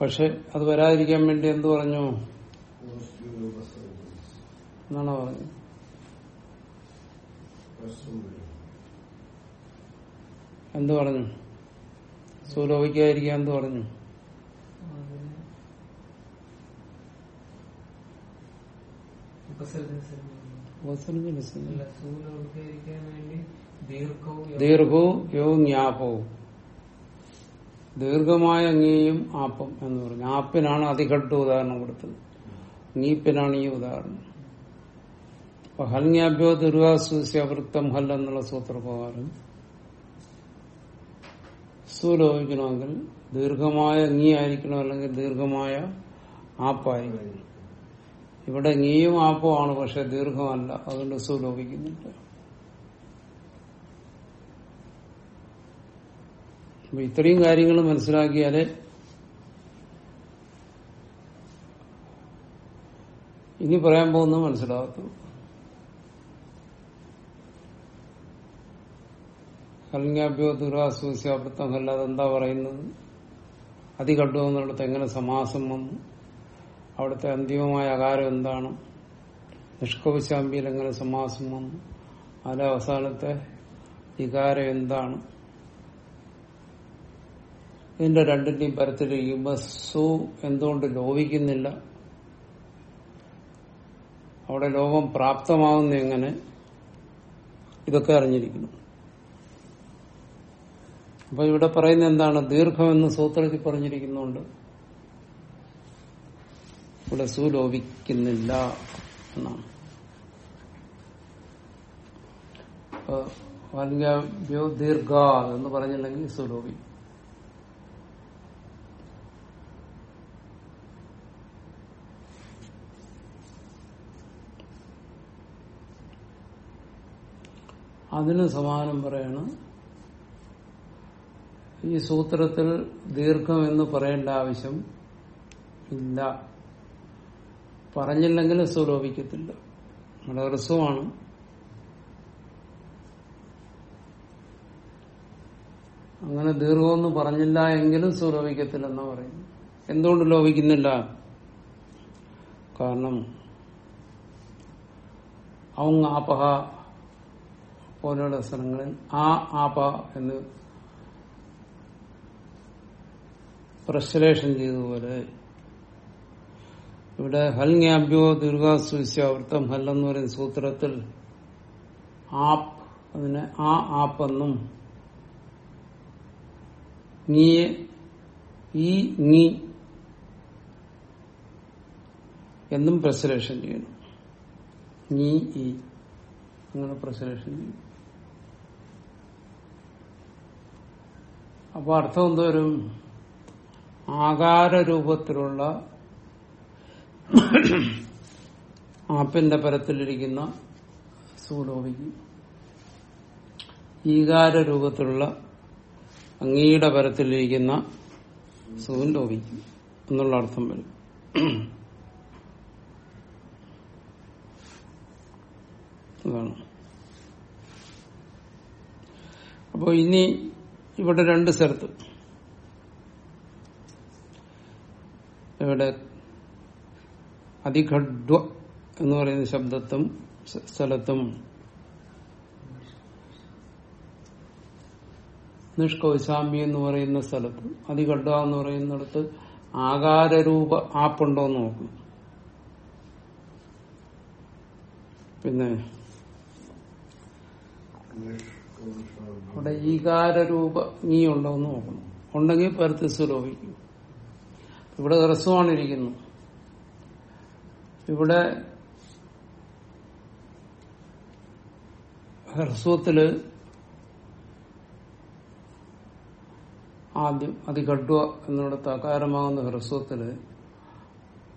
പക്ഷെ അത് വരാതിരിക്കാൻ വേണ്ടി എന്തു പറഞ്ഞു? എന്നാണോ പറഞ്ഞു എന്തു പറഞ്ഞു? സുലോഭിക്കാതിരിക്കാൻ എന്ത് പറഞ്ഞു? ഉപസർജന ദീർഘവും ദീർഘമായ അങ്ങേയും ആപ്പം എന്ന് പറഞ്ഞു. ആപ്പിനാണ് അതിഘട്ട ഉദാഹരണം കൊടുത്തത്. നീപ്പിനാണ് ഈ ഉദാഹരണം. അപ്പൊ ഹൽജ്ഞാഭ്യോ ദുർഗാസൂസ്യവൃത്തം ഹൽ എന്നുള്ള സൂത്രപ്രകാരം സുലോഭിക്കണമെങ്കിൽ ദീർഘമായ നീ ആയിരിക്കണം അല്ലെങ്കിൽ ദീർഘമായ ആപ്പായിരിക്കണം. ഇവിടെ നീയും ആപ്പുമാണ് പക്ഷെ ദീർഘമല്ല. അതുകൊണ്ട് സുലോഭിക്കുന്നില്ല അപ്പൊ ഇത്രയും കാര്യങ്ങൾ മനസ്സിലാക്കിയാലേ ഇനി പറയാൻ പോകുന്നത് മനസ്സിലാകത്തുള്ളൂ കലിംഗാഭ്യോ ദുരാസൂസ്യാബദ്ധം അല്ലാതെ എന്താ പറയുന്നത് അതികണ്ടു എന്നുള്ളത് എങ്ങനെ സമാസം വന്നു? അവിടുത്തെ അന്തിമമായ അകാരം എന്താണ്? നിഷ്കവശാമ്പിയിൽ എങ്ങനെ സമാസം വന്നു? അതിലെ അവസാനത്തെ വികാരം എന്താണ്? ഇതിന്റെ രണ്ടിന്റെയും പരത്തിൽ സു എന്തുകൊണ്ട് ലോപിക്കുന്നില്ല? അവിടെ ലോകം പ്രാപ്തമാകുന്ന എങ്ങനെ? ഇതൊക്കെ അറിഞ്ഞിരിക്കുന്നു. അപ്പൊ ഇവിടെ പറയുന്ന എന്താണ്? ദീർഘമെന്ന് സൂത്രത്തിൽ പറഞ്ഞിരിക്കുന്നുണ്ട്. ഇവിടെ സു ലോപിക്കുന്നില്ല എന്നാണ്. ദീർഘ എന്ന് പറഞ്ഞില്ലെങ്കിൽ സുലോപി അതിന് സമാനം പറയണം. ഈ സൂത്രത്തിൽ ദീർഘം എന്ന് പറയേണ്ട ആവശ്യം ഇല്ല. പറഞ്ഞില്ലെങ്കിൽ സ്വലോപിക്കത്തില്ല നമ്മുടെ ഹ്രസ്വമാണ്. അങ്ങനെ ദീർഘമൊന്നും പറഞ്ഞില്ല എങ്കിലും സുലോഭിക്കത്തില്ലെന്നാ പറയുന്നു എന്തുകൊണ്ട് ലോപിക്കുന്നില്ല കാരണം ഔങ് ആപഹ പോലെയുള്ള സ്ഥലങ്ങളിൽ ആ ആപ എന്ന് പ്രശ്ലേഷൻ ചെയ്തതുപോലെ. ഇവിടെ ഹൽങ്യാഭ്യോ ദീർഘാസുസ്യാവൃത്തം ഹൽ എന്ന് പറയുന്ന സൂത്രത്തിൽ ആപ് അതിനെ ആ ആപ്പെന്നും നീയെ ഈ നീ എന്നും പ്രസലേഷൻ ചെയ്യണം നീ ഈ അങ്ങനെ പ്രസലേഷൻ ചെയ്യും അപ്പൊ അർത്ഥം എന്തോരും ഒരു രൂപത്തിലുള്ള ആപ്പിന്റെ പരത്തിലിരിക്കുന്ന സൂലോപിക്കും ഈകാര രൂപത്തിലുള്ള അങ്ങയുടെ പരത്തിലിരിക്കുന്ന സൂൻ ലോപിക്കും എന്നുള്ള അർത്ഥം വരും. അപ്പോ ഇനി ഇവിടെ രണ്ട് സ്ഥലത്ത്. ഇവിടെ അതിഘഡ്വ എന്ന് പറയുന്ന ശബ്ദത്തും സ്ഥലത്തും നിഷ്കൗശാമ്പി എന്ന് പറയുന്ന സ്ഥലത്ത് അതിഘഡ്വ എന്ന് പറയുന്നിടത്ത് ആകാരരൂപ ആപ്പുണ്ടോ എന്ന് നോക്കും പിന്നെ അവിടെ ഈകാരൂപ നീ ഉണ്ടോ എന്ന് നോക്കണം ഉണ്ടെങ്കിൽ പരത്ത് സുലോഭിക്കും ഇവിടെ ഹ്രസ്വമാണ് ഇരിക്കുന്നത് ഇവിടെ ഹ്രസ്വത്തിൽ ആദ്യം അതികഡ്വ എന്നിടത്ത് അകാരമാകുന്ന ഹ്രസ്വത്തിൽ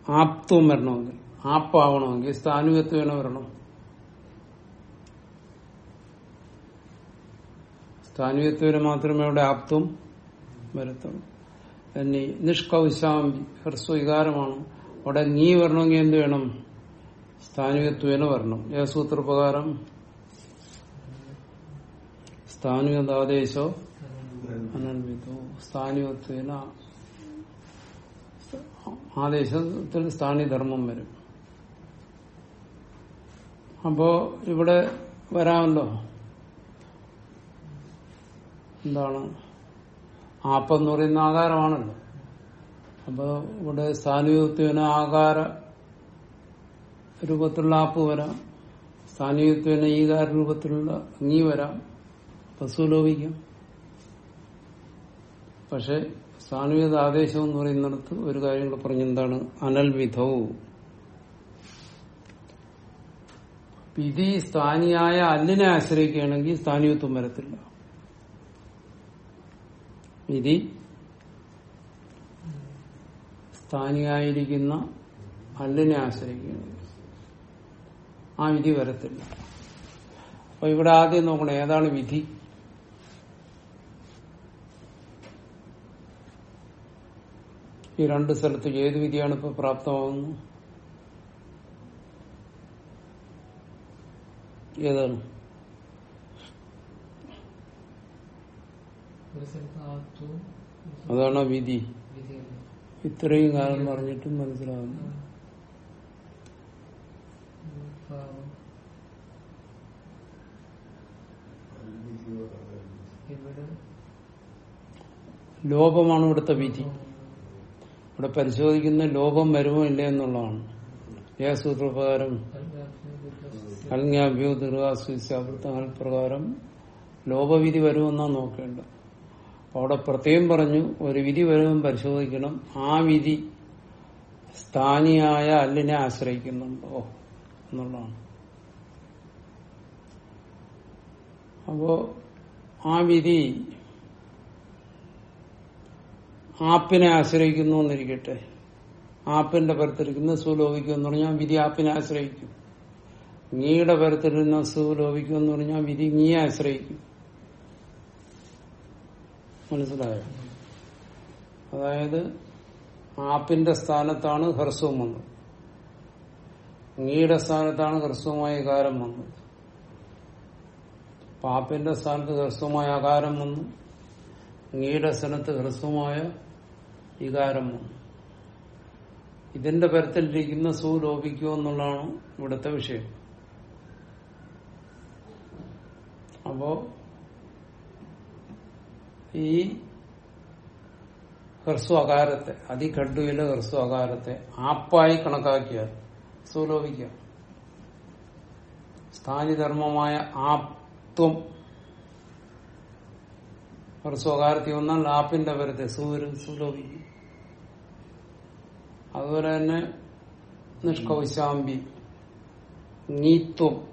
ആപ്തവും വരണമെങ്കിൽ ആപ്പാവണമെങ്കിൽ സ്ഥാനുവത്വേന വരണം. സ്ഥാനുവത്വന് മാത്രമേ അവിടെ ആപ്തും വരത്തുള്ളൂ. ഇനി നിഷ്കൗശാമ്പി ഹ്രസ്വീകാരമാണ് അവിടെ നീ വരണമെങ്കിൽ എന്ത് വേണം? സ്ഥാനികത്വേന വരണം. ഏസൂത്രപ്രകാരം സ്ഥാനികതാദേശോ അനന്വിതോ സ്ഥാനികത്വേന ആദേശത്തിൽ സ്ഥാനിധർമ്മം വരും. അപ്പോ ഇവിടെ വരാമല്ലോ. എന്താണ്? ആപ്പെന്ന് പറയുന്ന ആകാരമാണല്ലോ. അപ്പൊ ഇവിടെ സ്ഥാനികത്വേന ആകാര രൂപത്തിലുള്ള ആപ്പ് വരാം. സ്ഥാനികത്വേന ഈകാര രൂപത്തിലുള്ള നീ വരാം. പശുലോപിക്കാം പക്ഷെ സ്ഥാനുവിത ആദേശം എന്ന് പറയുന്നിടത്ത് ഒരു കാര്യം കൂടെ പറഞ്ഞെന്താണ് അനൽവിധവും വിധി. സ്ഥാനിയായ അല്ലിനെ ആശ്രയിക്കുകയാണെങ്കിൽ സ്ഥാനീയത്വം വരത്തില്ല. വിധി സ്ഥാനിയായിരിക്കുന്ന അല്ലിനെ ആശ്രയിക്കുന്നു. ആ വിധി വരത്തില്ല. അപ്പൊ ഇവിടെ ആദ്യം നോക്കണം ഏതാണ് വിധി? ഈ രണ്ട് സ്ഥലത്ത് ഏത് വിധിയാണ് ഇപ്പൊ പ്രാപ്തമാകുന്നത്? ഏതാണ് ഒരു സ്ഥലത്ത് ആത്വവും അതാണ് വിധി? ഇത്രയും കാലം പറഞ്ഞിട്ടും മനസ്സിലാവുന്നു ലോപമാണ് ഇവിടുത്തെ വിധി. ഇവിടെ പരിശോധിക്കുന്ന ലോപം വരുമോ ഇല്ല എന്നുള്ളതാണ്. ഏ സൂത്രപ്രകാരം അൽങ്യാഭ്യോ ദീർഘാസ്വൃത്തങ്ങൾ പ്രകാരം ലോപവിധി വരുമെന്നാ നോക്കേണ്ടത് അവിടെ പ്രത്യേകം പറഞ്ഞു ഒരു വിധി വരുമ്പം പരിശോധിക്കണം. ആ വിധി സ്ഥാനിയായ അല്ലിനെ ആശ്രയിക്കുന്നുണ്ടോ. എന്നുള്ളതാണ്. അപ്പോ ആ വിധി ആപ്പിനെ ആശ്രയിക്കുന്നു എന്നിരിക്കട്ടെ. ആപ്പിന്റെ പരത്തിരിക്കുന്ന സുലോഭിക്കും എന്ന് പറഞ്ഞാൽ വിധി ആപ്പിനെ ആശ്രയിക്കും. നീയുടെ പരത്തിരുന്ന സുലോഭിക്കും എന്ന് പറഞ്ഞാൽ വിധി നീയെ ആശ്രയിക്കും. മനസ്സിലായോ? അതായത് ആപ്പിന്റെ സ്ഥാനത്താണ് ഹ്രസ്വം വന്നത്. ഇങ്ങയുടെ സ്ഥാനത്താണ് ഹ്രസ്വമായ കാരം വന്നത്. പാപ്പിന്റെ സ്ഥാനത്ത് ഹ്രസ്വമായ ആകാരം വന്നു. നീയുടെ സ്ഥലത്ത് ഹ്രസ്വമായ വികാരം വന്നു. ഇതിന്റെ പരത്തിലിരിക്കുന്ന സു ലോപിക്കോ എന്നുള്ളതാണ് ഇവിടുത്തെ വിഷയം. അപ്പോ ഈ ഹ്രസ്വകാരത്തെ അതിഖഡുവിലെ ഹ്രസ്വ അകാരത്തെ ആപ്പായി കണക്കാക്കിയാൽ സുലോഭിക്കാം. സ്ഥാനിധർമ്മമായ ആപ്ത്വം ഹ്രസ്വകാരത്തിൽ വന്നാൽ ആപ്പിന്റെ പരത്തെ സൂര്യൻ സുലോഭിക്കും. അതുപോലെ തന്നെ നിഷ്കൗശാമ്പി നീത്വം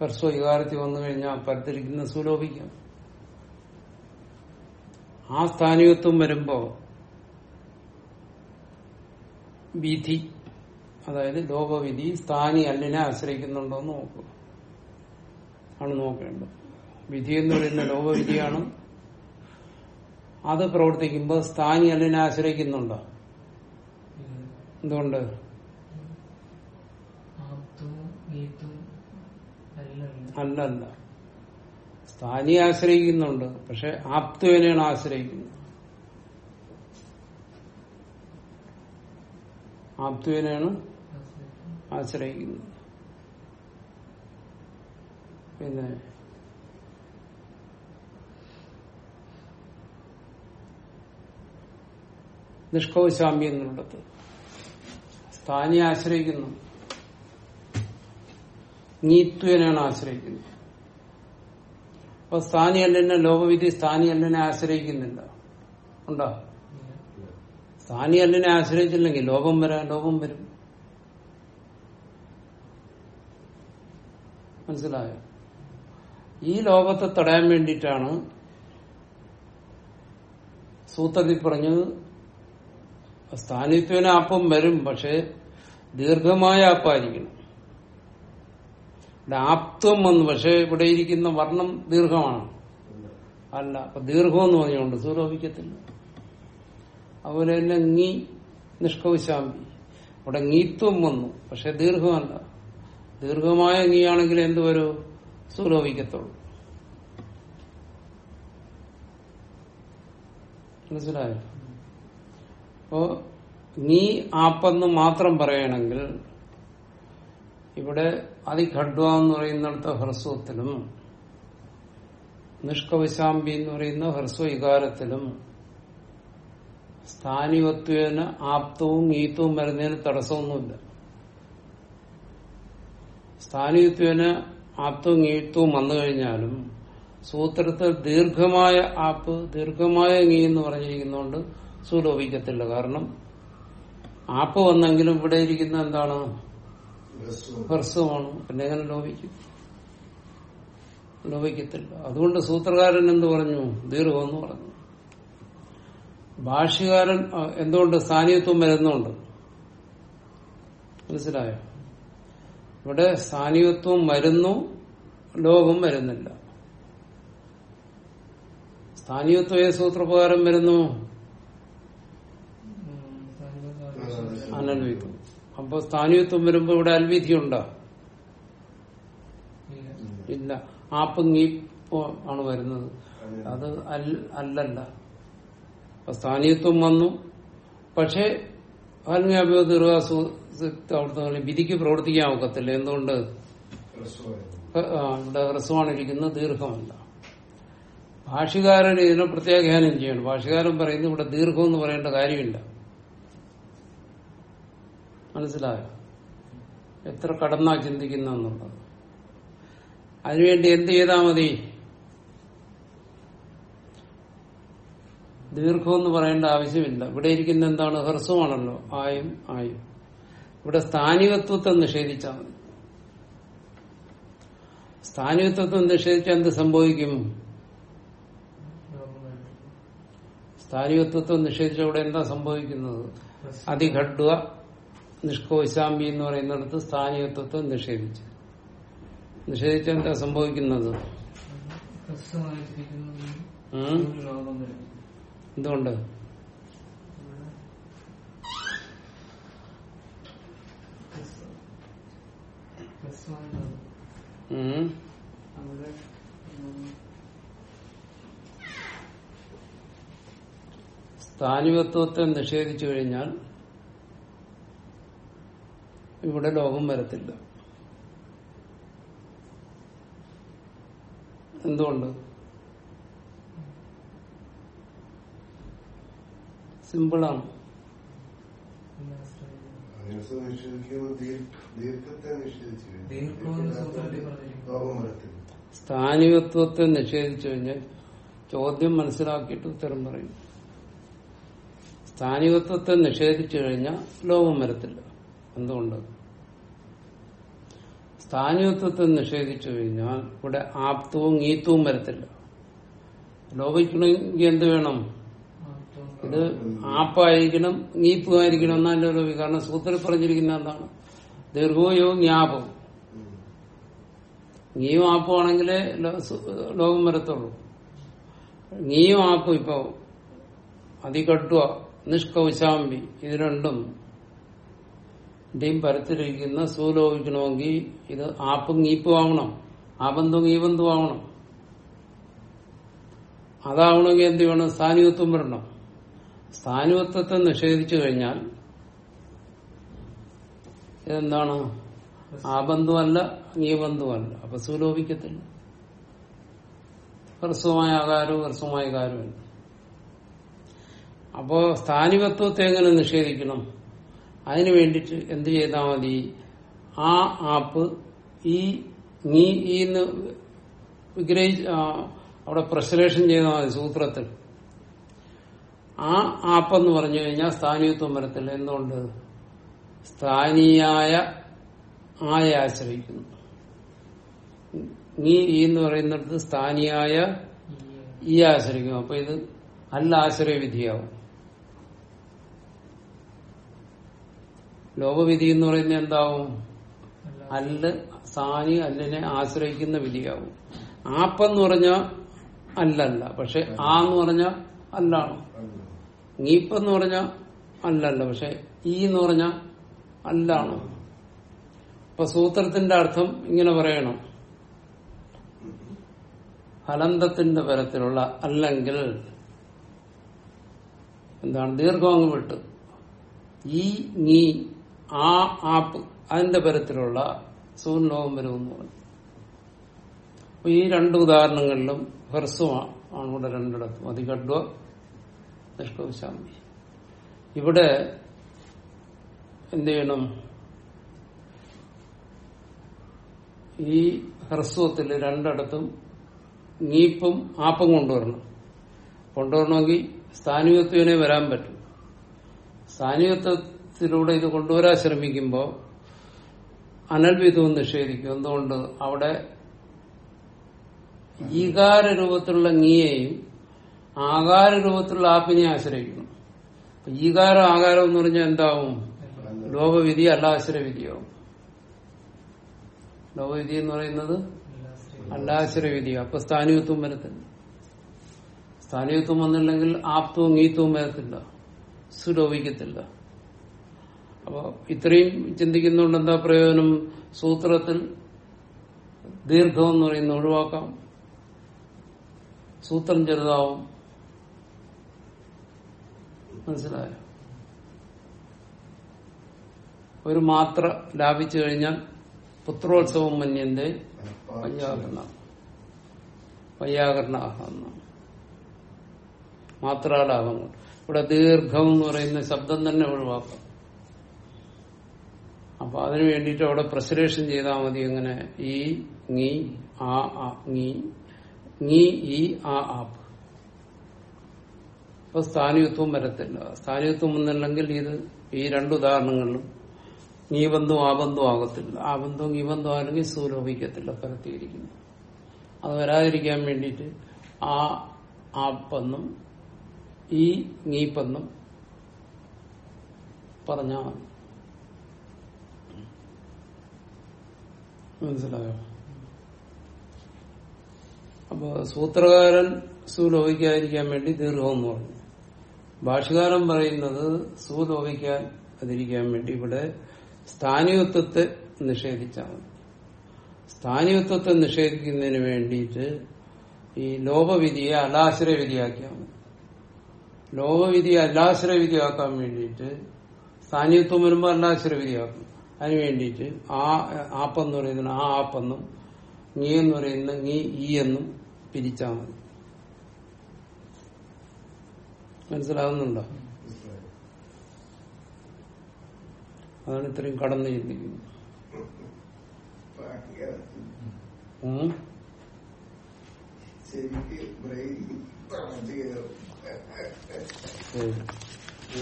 ഹ്രസ്വ വികാരത്തിൽ വന്നു കഴിഞ്ഞാൽ പരത്തിരിക്കുന്ന സുലോഭിക്കാം. ആ സ്ഥാനികത്വം വരുമ്പോ വിധി അതായത് ലോകവിധി സ്ഥാനി അല്ലിനെ ആശ്രയിക്കുന്നുണ്ടോ എന്ന് നോക്കുക. ആണ് നോക്കേണ്ടത്. വിധി എന്ന് പറയുന്ന ലോകവിധിയാണ്. അത് പ്രവർത്തിക്കുമ്പോൾ സ്ഥാനി അല്ലിനെ ആശ്രയിക്കുന്നുണ്ടോ? എന്തുകൊണ്ട്? അല്ലല്ല. സ്ഥാനിയെ ആശ്രയിക്കുന്നുണ്ട്. പക്ഷെ ആപ്തുവിനെയാണ് ആശ്രയിക്കുന്നത്. ആപ്തുവിനെയാണ് ആശ്രയിക്കുന്നത്. പിന്നെ എന്നുള്ളത് സ്ഥാനിയെ ആശ്രയിക്കുന്നു. നീത്വനാണ് ആശ്രയിക്കുന്നത്. അപ്പൊ സ്ഥാനി അല്ലെന്നെ ലോകവിധി സ്ഥാനി അല്ലെന്നെ ആശ്രയിക്കുന്നില്ല. ഉണ്ടോ? സ്ഥാനി അല്ലെന്നെ ആശ്രയിച്ചില്ലെങ്കിൽ ലോകം വരാൻ ലോകം വരും. മനസ്സിലായോ? ഈ ലോകത്തെ തടയാൻ വേണ്ടിയിട്ടാണ് സൂത്രത്തിൽ പറഞ്ഞത് സ്ഥാനിത്വന അപ്പം വരും പക്ഷെ ദീർഘമായ അപ്പായിരിക്കണം ഇവിടെ ആപ്തം വന്നു. പക്ഷെ ഇവിടെ ഇരിക്കുന്ന വർണം ദീർഘമാണ്. അല്ല അപ്പൊ ദീർഘം എന്ന് പറഞ്ഞുകൊണ്ട് സൂരോപിക്കത്തില്ല അതുപോലെ തന്നെ നീ നിഷ്കൗശാമ്പി അവിടെ നീത്വം വന്നു. പക്ഷെ ദീർഘമല്ല. ദീർഘമായ ngീയാണെങ്കിൽ എന്ത് വരും? സുലോഭിക്കത്തുള്ളൂ മനസ്സിലായോ? അപ്പോ നീ ആപ്പെന്ന് മാത്രം പറയണമെങ്കിൽ ഇവിടെ അതിഖഡ്വ എന്ന് പറയുന്നിടത്ത് ഹ്രസ്വത്തിലും നിഷ്കവിശാംബി എന്ന് പറയുന്ന ഹ്രസ്വ വികാരത്തിലും ആപ്തവും ഈത്തവും വരുന്നതിന് തടസ്സമൊന്നുമില്ല. സ്ഥാനികത്വേന ആപ്തവും ഈത്തവും വന്നു കഴിഞ്ഞാലും സൂത്രത്തിൽ ദീർഘമായ ആപ്പ് ദീർഘമായ ഗീ എന്ന് പറഞ്ഞിരിക്കുന്നതുകൊണ്ട് സുലോഭിക്കത്തില്ല കാരണം ആപ്പ് വന്നെങ്കിലും ഇവിടെ ഇരിക്കുന്ന എന്താണ്? ഹ്രസ്വമാണ്. പിന്നെ എങ്ങനെ ലോപിക്കും? ലോപിക്കത്തില്ല. അതുകൊണ്ട് സൂത്രകാരൻ എന്ത് പറഞ്ഞു? ദീർഘമെന്ന് പറഞ്ഞു. ഭാഷ്യകാരൻ ആ, എന്തുകൊണ്ട് സ്ഥാനീയത്വം വരുന്നുണ്ട്? മനസ്സിലായോ? ഇവിടെ സ്ഥാനീയത്വം വരുന്നു ലോകം വരുന്നില്ല. സ്ഥാനീയത്വ ഏത് സൂത്രപ്രകാരം വരുന്നു? അനൽവിത്വം അപ്പൊ സ്ഥാനീയത്വം വരുമ്പോ ഇവിടെ അൽവിധി ഉണ്ടോ ഇല്ല. ആപ്പങ്ങി ആണ് വരുന്നത്. അത് അല്ലല്ല. സ്ഥാനീയത്വം വന്നു. പക്ഷെ ആത്മീയാഭ്യോ ദീർഘാസു അവിടുത്തെ വിധിക്ക് പ്രവർത്തിക്കാൻ ഒക്കത്തില്ല. എന്തുകൊണ്ട്? ഇവിടെ ഹ്രസ്വമാണ് ഇരിക്കുന്നത് ദീർഘമല്ല. ഭാഷകാരൻ ഇതിനെ പ്രത്യാഖ്യാനം ചെയ്യണം. ഭാഷകാരൻ പറയുന്നത് ഇവിടെ ദീർഘം എന്ന് പറയേണ്ട കാര്യമില്ല. മനസ്സിലായോ? എത്ര കടന്നാ ചിന്തിക്കുന്ന അതിനുവേണ്ടി എന്ത് ചെയ്താൽ മതി? ദീർഘമെന്ന് പറയേണ്ട ആവശ്യമില്ല. ഇവിടെ ഇരിക്കുന്ന എന്താണ്? ഹ്രസ്വമാണല്ലോ. ആയും ആയും. ഇവിടെ സ്ഥാനികത്വത്തെ നിഷേധിച്ചാൽ മതി. സ്ഥാനികത്വത്തെ നിഷേധിച്ചാൽ എന്ത് സംഭവിക്കും? സ്ഥാനികത്വത്തെ നിഷേധിച്ച ഇവിടെ എന്താ സംഭവിക്കുന്നത്? അതിഘഡ്വ നിഷ്കോശാമ്പി എന്ന് പറയുന്നിടത്ത് സ്ഥാനീയത്വത്തെ നിഷേധിച്ചു. നിഷേധിച്ച എന്താ സംഭവിക്കുന്നത് എന്തുകൊണ്ട്? സ്ഥാനികത്വത്തെ നിഷേധിച്ചു കഴിഞ്ഞാൽ ഇവിടെ ലോകം വരത്തില്ല. എന്തുകൊണ്ട്? സിമ്പിളാണ്. സ്ഥാനികത്വത്തെ നിഷേധിച്ചു കഴിഞ്ഞാൽ ചോദ്യം മനസ്സിലാക്കിയിട്ട് ഉത്തരം പറയും. സ്ഥാനികത്വത്തെ നിഷേധിച്ചു കഴിഞ്ഞാൽ ലോകം വരത്തില്ല. എന്തുകൊണ്ട്? സ്ഥാനീയത്വത്തെ നിഷേധിച്ചു കഴിഞ്ഞാൽ ഇവിടെ ആപ്തവും ഈത്വവും വരത്തില്ല. ലോപിക്കണമെങ്കിൽ എന്ത് വേണം? ഇത് ആപ്പായിരിക്കണം ഗീത്വമായിരിക്കണം എന്നല്ല ലോപി കാരണം സൂത്രത്തിൽ പറഞ്ഞിരിക്കുന്ന എന്താണ്? ദീർഘവും ഞാപം. നീയും ആപ്പും ആണെങ്കിലേ ലോ- സു- ലോകം വരത്തുള്ളൂ. നീയും ആപ്പും ഇപ്പൊ അതികട്ടുക നിഷ്കൗശാമ്പി ഇത് രണ്ടും ഇന്ത്യയും പരത്തിലിരിക്കുന്ന സൂലോപിക്കണമെങ്കിൽ ഇത് ആപ്പും ഈപ്പും ആവണം. ആബന്ധവും ഈബന്ധവും ആവണം. അതാവണമെങ്കിൽ എന്ത് വേണം സ്ഥാനികത്വം വരണം. സ്ഥാനികത്വത്തെ നിഷേധിച്ചു കഴിഞ്ഞാൽ ഇതെന്താണ്? ആബന്ധുവല്ല നീബന്ധുവല്ല അപ്പൊ സുലോഭിക്കത്തില്ല ഹ്രസ്വമായ ആകാരവും ഹ്രസ്വമായ കാരവും അപ്പോ സ്ഥാനികത്വത്തെ എങ്ങനെ നിഷേധിക്കണം? അതിനു വേണ്ടിട്ട് എന്ത് ചെയ്താൽ മതി? ആ ആപ്പ് ഈ നീ ഈന്ന് വിഗ്രഹി അവിടെ പ്രസലേഷൻ ചെയ്താൽ മതി സൂത്രത്തിൽ. ആ ആപ്പെന്ന് പറഞ്ഞു കഴിഞ്ഞാൽ സ്ഥാനീയത്വം വരത്തില്ല. എന്തുകൊണ്ട്? സ്ഥാനീയായ ആയെ ആശ്രയിക്കുന്നു. നീ ഈ എന്ന് പറയുന്നിടത്ത് സ്ഥാനീയായ ഈ ആശ്രയിക്കുന്നു. അപ്പൊ ഇത് അല്ല ആശ്രയവിധിയാവും. ലോകവിധി എന്ന് പറയുന്നത് എന്താവും? അല്ല് സാനി അല്ലിനെ ആശ്രയിക്കുന്ന വിധിയാവും. ആപ്പെന്ന് പറഞ്ഞ അല്ലല്ല. പക്ഷെ ആ എന്ന് പറഞ്ഞ അല്ലാണ്. അല്ല. നീപ്പെന്ന് പറഞ്ഞാൽ അല്ലല്ല. പക്ഷെ ഈ എന്ന് പറഞ്ഞ അല്ലാണ്. ഇപ്പൊ സൂത്രത്തിന്റെ അർത്ഥം ഇങ്ങനെ പറയണം. ഹലന്തത്തിന്റെ പരത്തിലുള്ള അല്ലെങ്കിൽ എന്താണ്? ദീർഘം അങ്ങ് വിട്ട്. ഈ നീ ആ ആപ്പ് അതിന്റെ പരത്തിലുള്ള സൂര്യലോകം വരുമെന്ന് പറഞ്ഞു. അപ്പൊ ഈ രണ്ട് ഉദാഹരണങ്ങളിലും ഹ്രസ്വമാണ് ആണ് ഇവിടെ രണ്ടിടത്തും. അതികഡ്വ നിഷ്കൗശാമി ഇവിടെ എന്ത് ചെയ്യണം? ഈ ഹ്രസ്വത്തിൽ രണ്ടിടത്തും നീപ്പും ആപ്പും കൊണ്ടുവരണം. കൊണ്ടുവരണമെങ്കിൽ സ്ഥാനികത്വനെ വരാൻ പറ്റും. സ്ഥാനികത്വത്തിലൂടെ ഇത് കൊണ്ടുവരാൻ ശ്രമിക്കുമ്പോൾ അനൽവിധവും നിഷേധിക്കും. എന്തുകൊണ്ട്? അവിടെ ഈകാര രൂപത്തിലുള്ള നീയെയും ആകാര രൂപത്തിലുള്ള ആപ്പിനെ ആശ്രയിക്കുന്നു ഈകാരം ആകാരം എന്ന് പറഞ്ഞാൽ എന്താവും? ലോകവിധി അല്ലാശ്രയവിധിയാവും ലോകവിധി എന്ന് പറയുന്നത് അല്ലാശ്രയവിധി അപ്പൊ സ്ഥാനീയത്വം വരത്തില്ല. സ്ഥാനീയത്വം വന്നില്ലെങ്കിൽ ആപ്തവും ഈത്വവും വരത്തില്ല. സുലോപിക്കത്തില്ല അപ്പൊ ഇത്രയും ചിന്തിക്കുന്നതുകൊണ്ട് എന്താ പ്രയോജനം? സൂത്രത്തിൽ ദീർഘം എന്ന് പറയുന്നത് ഒഴിവാക്കാം. സൂത്രം ചെറുതാവും. മനസ്സിലായോ? ഒരു മാത്ര ലാഭിച്ചു കഴിഞ്ഞാൽ പുത്രോത്സവം മന്യന്റെ വയ്യാകരണ വയ്യാകരണ മാത്രാലാഭങ്ങൾ ഇവിടെ ദീർഘം എന്ന് പറയുന്ന ശബ്ദം തന്നെ ഒഴിവാക്കാം. അപ്പൊ അതിനു വേണ്ടിയിട്ട് അവിടെ പ്രസരേഷൻ ചെയ്താൽ മതി എങ്ങനെ ഈ നീ ആ നീ നീ ഈ ആ ആപ്പ് അപ്പൊ സ്ഥാനീയത്വം വരത്തില്ല. സ്ഥാനീയത്വം വന്നില്ലെങ്കിൽ ഇത് ഈ രണ്ട് ഉദാഹരണങ്ങളിലും നീ ബന്ധു ആ ബന്ധു ആകത്തില്ല. ആ ബന്ധവും ഈ ബന്ധു ആണെങ്കിൽ സുലോഭിക്കത്തില്ല പരത്തിയിരിക്കുന്നു. അത് വരാതിരിക്കാൻ വേണ്ടിയിട്ട് ആ ആപ്പെന്നും ഈ നീപ്പെന്നും പറഞ്ഞാൽ മതി. മനസ്സിലായോ? അപ്പൊ സൂത്രകാരൻ സുലോഭിക്കാതിരിക്കാൻ വേണ്ടി ദീർഘം എന്ന് പറഞ്ഞു. ഭാഷകാരൻ പറയുന്നത് സുലോഭിക്കാതിരിക്കാൻ വേണ്ടി ഇവിടെ സ്ഥാനീയത്വത്തെ നിഷേധിച്ചാൽ മതി സ്ഥാനികത്വത്തെ നിഷേധിക്കുന്നതിന് വേണ്ടിയിട്ട് ഈ ലോപവിധിയെ അലാശ്രയ വിധിയാക്കിയാൽ മതി ലോപവിധിയെ അലാശ്രയ വിധിയാക്കാൻ വേണ്ടിയിട്ട് സ്ഥാനീയത്വം വരുമ്പോൾ അല്ലാശ്രയ വിധിയാക്കും അതിനു വേണ്ടിയിട്ട് ആ ആപ്പെന്ന് പറയുന്നത് ആ ആപ്പെന്നും നീ എന്ന് പറയുന്ന നീ ഈ എന്നും പിരിച്ചാൽ മതി. മനസ്സിലാകുന്നുണ്ടോ അതാണ് ഇത്രയും കടന്നു ചിന്തിക്കുന്നത്. ശരിക്കും Por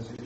los.